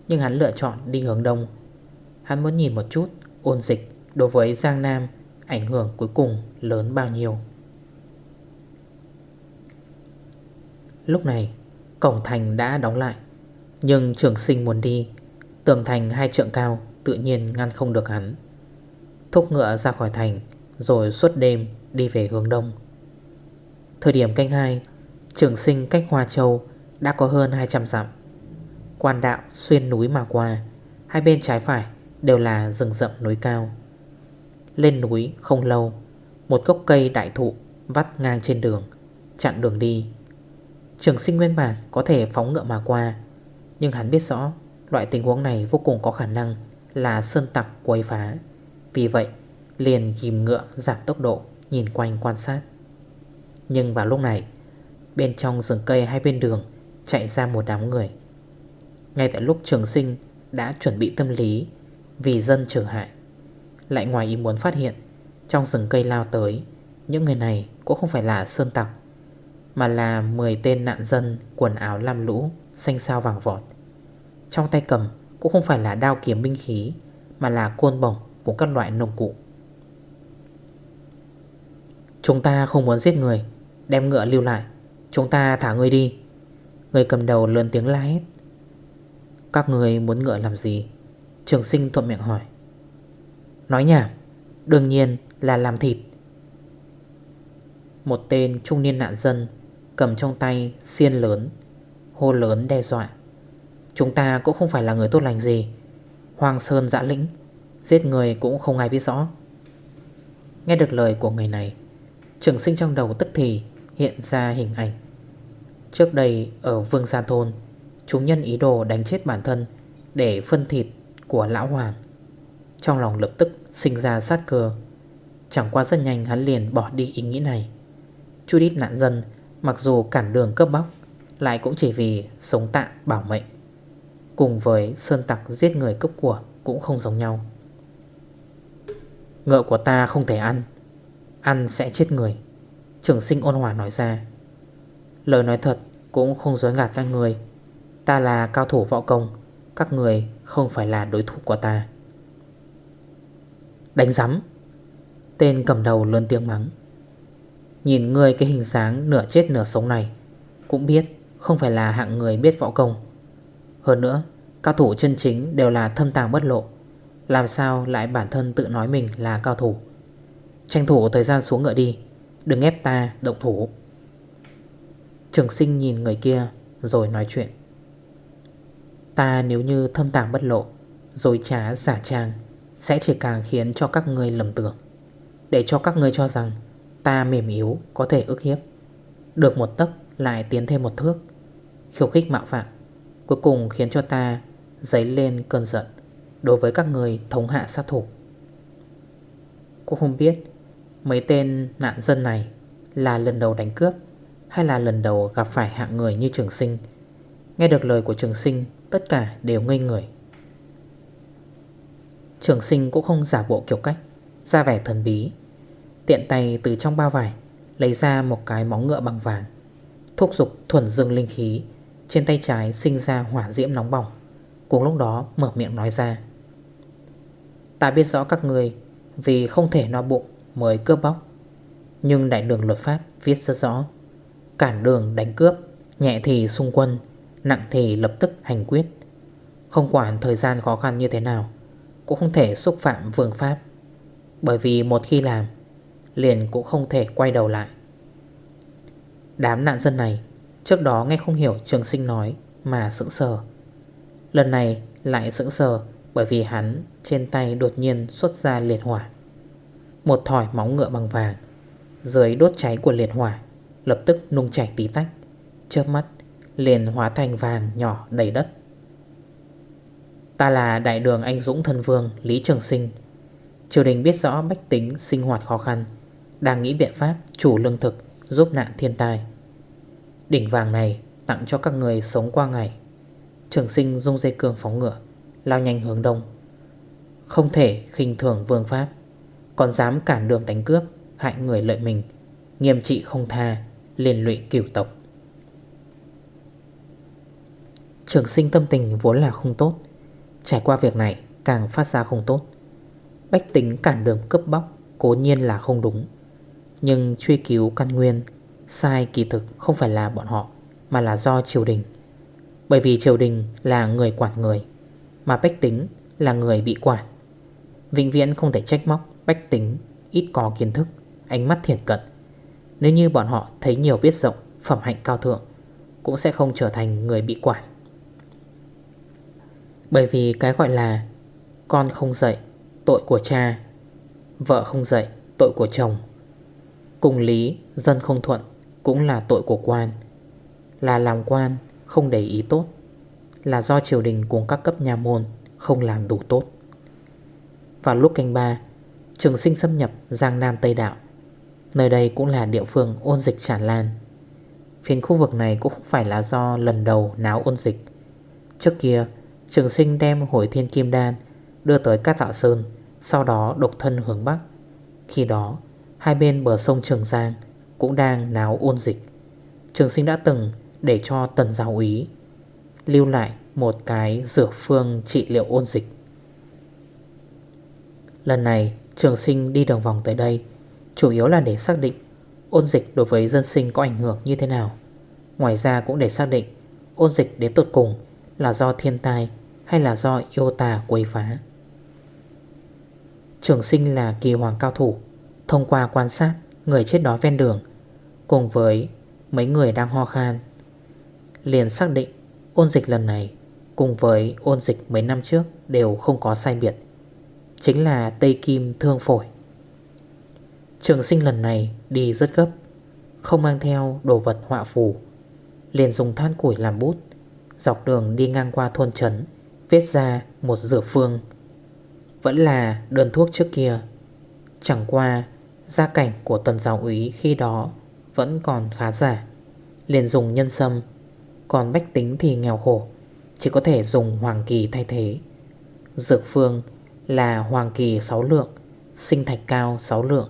Nhưng hắn lựa chọn đi hướng Đông. Hắn muốn nhìn một chút ôn dịch đối với Giang Nam Ảnh hưởng cuối cùng lớn bao nhiêu. Lúc này, Cổng thành đã đóng lại, Nhưng trường sinh muốn đi. Tường thành hai trượng cao Tự nhiên ngăn không được hắn. Thúc ngựa ra khỏi thành, Rồi suốt đêm đi về hướng đông. Thời điểm canh 2 Trường sinh cách Hoa Châu Đã có hơn 200 dặm. Quan đạo xuyên núi mà qua, Hai bên trái phải đều là rừng rậm núi cao. Lên núi không lâu, Một gốc cây đại thụ vắt ngang trên đường, Chặn đường đi. Trường sinh nguyên bản có thể phóng ngựa mà qua, Nhưng hắn biết rõ Loại tình huống này vô cùng có khả năng Là sơn tặc quấy phá. Vì vậy, liền ghim ngựa giảm tốc độ. Nhìn quanh quan sát. Nhưng vào lúc này, Bên trong rừng cây hai bên đường Chạy ra một đám người. Ngay tại lúc trường sinh đã chuẩn bị tâm lý Vì dân trở hại, Lại ngoài ý muốn phát hiện Trong rừng cây lao tới, Những người này cũng không phải là sơn tặc, Mà là 10 tên nạn dân Quần áo lam lũ, Xanh sao vàng vọt. Trong tay cầm cũng không phải là đao kiếm binh khí, Mà là côn bổng của các loại nông cụ. Chúng ta không muốn giết người. Đem ngựa lưu lại. Chúng ta thả người đi. Người cầm đầu lớn tiếng la hết Các người muốn ngựa làm gì? Trường sinh thuận miệng hỏi. Nói nhảm. Đương nhiên là làm thịt. Một tên trung niên nạn dân Cầm trong tay xiên lớn, Hô lớn đe dọa. Chúng ta cũng không phải là người tốt lành gì. Hoàng Sơn dã lĩnh, Giết người cũng không ai biết rõ. Nghe được lời của người này Trường sinh trong đầu tức thì hiện ra hình ảnh. Trước đây, ở Vương Gia Thôn, Chúng nhân ý đồ đánh chết bản thân Để phân thịt của Lão Hoàng. Trong lòng lập tức sinh ra sát cơ. Chẳng qua rất nhanh hắn liền bỏ đi ý nghĩ này. Chút ít nạn dân, Mặc dù cản đường cấp bóc, Lại cũng chỉ vì sống tạm bảo mệnh. Cùng với sơn tặc giết người cấp của Cũng không giống nhau. Ngựa của ta không thể ăn. Ăn sẽ chết người. Trường sinh ôn hòa nói ra. Lời nói thật cũng không dối gạt các người. Ta là cao thủ võ công, Các người không phải là đối thủ của ta. Đánh rắm Tên cầm đầu lớn tiếng mắng. Nhìn người cái hình dáng nửa chết nửa sống này, Cũng biết không phải là hạng người biết võ công. Hơn nữa, Cao thủ chân chính đều là thâm tàng bất lộ. Làm sao lại bản thân tự nói mình là cao thủ? Tranh thủ thời gian xuống ngựa đi. Đừng ép ta động thủ. Trường sinh nhìn người kia Rồi nói chuyện. Ta nếu như thâm tàng bất lộ Rồi trá, giả trang, Sẽ chỉ càng khiến cho các người lầm tưởng. Để cho các người cho rằng Ta mềm yếu có thể ức hiếp. Được một tấc lại tiến thêm một thước. Khiêu khích mạo phạm, Cuối cùng khiến cho ta Dấy lên cơn giận Đối với các người thống hạ sát thủ. Cũng không biết Mấy tên nạn dân này Là lần đầu đánh cướp Hay là lần đầu gặp phải hạng người như trường sinh? Nghe được lời của trường sinh, Tất cả đều ngây người. Trường sinh cũng không giả bộ kiểu cách, Ra vẻ thần bí, Tiện tay từ trong bao vải Lấy ra một cái móng ngựa bằng vàng, Thúc dục thuần dương linh khí Trên tay trái sinh ra hỏa diễm nóng bỏng, Cùng lúc đó mở miệng nói ra. Ta biết rõ các người Vì không thể no bụng mới cướp bóc. Nhưng đại đường luật pháp viết rất rõ. Cản đường đánh cướp, Nhẹ thì xung quân, Nặng thì lập tức hành quyết. Không quản thời gian khó khăn như thế nào, Cũng không thể xúc phạm vương pháp. Bởi vì một khi làm, Liền cũng không thể quay đầu lại. Đám nạn dân này, Trước đó nghe không hiểu trường sinh nói Mà sững sờ. Lần này lại sững sờ Bởi vì hắn trên tay đột nhiên xuất ra liệt hỏa. Một thỏi móng ngựa bằng vàng Dưới đốt cháy của liệt hỏa, Lập tức nung chảy tí tách. Chớp mắt, liền hóa thành vàng nhỏ đầy đất. Ta là đại đường anh Dũng thân vương Lý Trường Sinh. Triều đình biết rõ bách tính sinh hoạt khó khăn, Đang nghĩ biện pháp chủ lương thực Giúp nạn thiên tai. Đỉnh vàng này tặng cho các người sống qua ngày. Trường sinh dung dây cương phóng ngựa, Lao nhanh hướng đông. Không thể khinh thường vương pháp. Còn dám cản đường đánh cướp, Hại người lợi mình, Nghiêm trị không tha, Liên lụy cửu tộc. Trường sinh tâm tình vốn là không tốt. Trải qua việc này, càng phát ra không tốt. Bách tính cản đường cướp bóc, Cố nhiên là không đúng. Nhưng truy cứu căn nguyên, Sai kỳ thực không phải là bọn họ, Mà là do triều đình. Bởi vì triều đình là người quản người, Mà bách tính là người bị quản. Vĩnh viễn không thể trách móc. Bách tính, ít có kiến thức, Ánh mắt thiện cận. Nếu như bọn họ thấy nhiều biết rộng, Phẩm hạnh cao thượng, Cũng sẽ không trở thành người bị quản. Bởi vì cái gọi là Con không dạy, Tội của cha, Vợ không dạy, Tội của chồng. Cùng lý, Dân không thuận, cũng là tội của quan. Là làm quan, không để ý tốt. Là do triều đình cùng các cấp nhà môn, Không làm đủ tốt. Vào lúc canh ba Trường sinh xâm nhập Giang Nam Tây Đạo. Nơi đây cũng là địa phương ôn dịch tràn lan. Phiên khu vực này cũng không phải là do lần đầu náo ôn dịch. Trước kia, Trường sinh đem hồi thiên kim đan Đưa tới Cát Tạo Sơn, Sau đó độc thân hướng Bắc. Khi đó, Hai bên bờ sông Trường Giang cũng đang náo ôn dịch. Trường sinh đã từng để cho tần giáo úy Lưu lại một cái dược phương trị liệu ôn dịch. Lần này trường sinh đi đường vòng tới đây, Chủ yếu là để xác định ôn dịch đối với dân sinh có ảnh hưởng như thế nào. Ngoài ra cũng để xác định ôn dịch đến tột cùng là do thiên tai hay là do yêu tà quấy phá. Trường sinh là kỳ hoàng cao thủ, Thông qua quan sát, người chết đó ven đường, Cùng với mấy người đang ho khan, Liền xác định ôn dịch lần này Cùng với ôn dịch mấy năm trước đều không có sai biệt. Chính là Tây Kim thương phổi. Trường sinh lần này đi rất gấp, Không mang theo đồ vật họa phù, Liền dùng than củi làm bút, Dọc đường đi ngang qua thôn trấn, Viết ra một dược phương. Vẫn là đơn thuốc trước kia, Chẳng qua Gia cảnh của tần giáo úy khi đó vẫn còn khá giả, Liền dùng nhân sâm, Còn bách tính thì nghèo khổ, Chỉ có thể dùng hoàng kỳ thay thế. Dược phương là hoàng kỳ 6 lượng, Sinh thạch cao 6 lượng,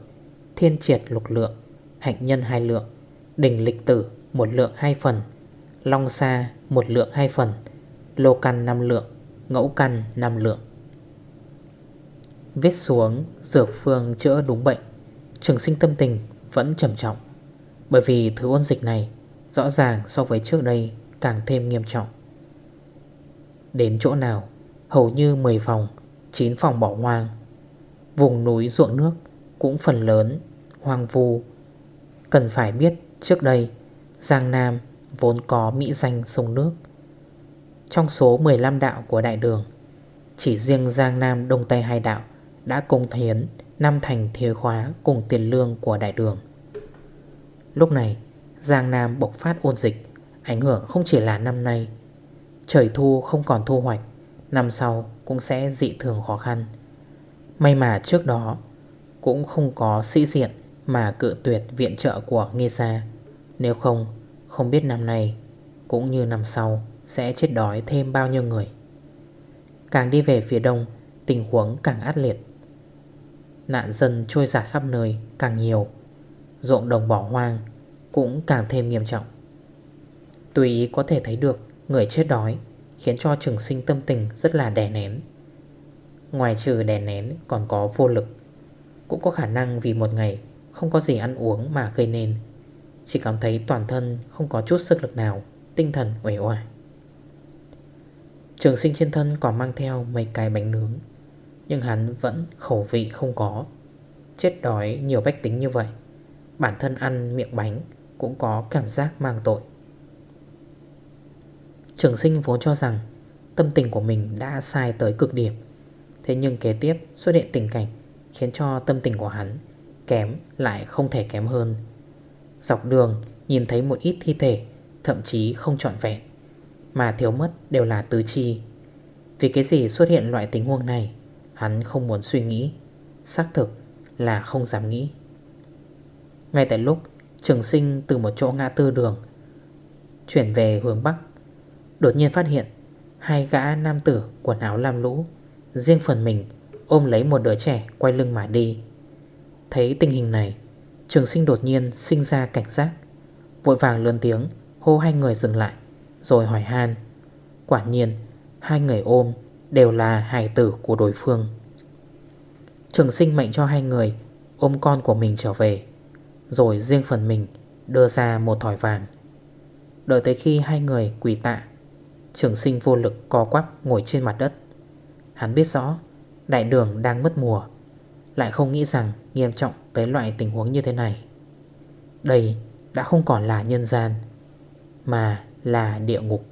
Thiên triệt lục lượng, Hạnh nhân 2 lượng, Đỉnh lịch tử 1 lượng 2 phần, Long sa 1 lượng 2 phần, Lô căn 5 lượng, Ngẫu căn 5 lượng. Viết xuống Dược phương chữa đúng bệnh, Trường sinh tâm tình vẫn trầm trọng. Bởi vì thứ ôn dịch này, Rõ ràng so với trước đây Càng thêm nghiêm trọng. Đến chỗ nào, Hầu như 10 phòng chín phòng bỏ hoang. Vùng núi ruộng nước Cũng phần lớn hoang vu. Cần phải biết trước đây, Giang Nam vốn có mỹ danh sông nước. Trong số 15 đạo của đại đường, Chỉ riêng Giang Nam Đông Tây hai đạo Đã công thiến Năm thành thiế khóa cùng tiền lương của đại đường. Lúc này, Giang Nam bộc phát ôn dịch, Ảnh hưởng không chỉ là năm nay. Trời thu không còn thu hoạch, Năm sau cũng sẽ dị thường khó khăn. May mà trước đó, Cũng không có sĩ diện Mà cự tuyệt viện trợ của Nghê Gia Nếu không Không biết năm nay, Cũng như năm sau, Sẽ chết đói thêm bao nhiêu người. Càng đi về phía đông, Tình huống càng ác liệt. Nạn dân trôi giạt khắp nơi càng nhiều, Ruộng đồng bỏ hoang Cũng càng thêm nghiêm trọng. Tùy ý có thể thấy được Người chết đói Khiến cho trường sinh tâm tình rất là đè nén. Ngoài trừ đè nén, còn có vô lực. Cũng có khả năng vì một ngày Không có gì ăn uống mà gây nên. Chỉ cảm thấy toàn thân không có chút sức lực nào, Tinh thần uể oải. Trường sinh trên thân còn mang theo mấy cái bánh nướng, Nhưng hắn vẫn khẩu vị không có. Chết đói nhiều bách tính như vậy, Bản thân ăn miệng bánh Cũng có cảm giác mang tội. Trường sinh vốn cho rằng Tâm tình của mình đã sai tới cực điểm. Thế nhưng kế tiếp xuất hiện tình cảnh Khiến cho tâm tình của hắn Kém lại không thể kém hơn. Dọc đường nhìn thấy một ít thi thể, Thậm chí không trọn vẹn, Mà thiếu mất đều là tứ chi. Vì cái gì xuất hiện loại tình huống này, Hắn không muốn suy nghĩ, Xác thực là không dám nghĩ. Ngay tại lúc Trường sinh từ một chỗ ngã tư đường, Chuyển về hướng Bắc Đột nhiên phát hiện Hai gã nam tử quần áo lam lũ. Riêng phần mình ôm lấy một đứa trẻ quay lưng mà đi. Thấy tình hình này, Trường sinh đột nhiên sinh ra cảnh giác. Vội vàng lớn tiếng Hô hai người dừng lại, Rồi hỏi han. Quả nhiên, hai người ôm Đều là hài tử của đối phương. Trường sinh mệnh cho hai người Ôm con của mình trở về, Rồi riêng phần mình Đưa ra một thỏi vàng. Đợi tới khi hai người quỳ tạ Trường sinh vô lực co quắp ngồi trên mặt đất. Hắn biết rõ, Đại đường đang mất mùa, Lại không nghĩ rằng nghiêm trọng tới loại tình huống như thế này. Đây đã không còn là nhân gian, Mà là địa ngục.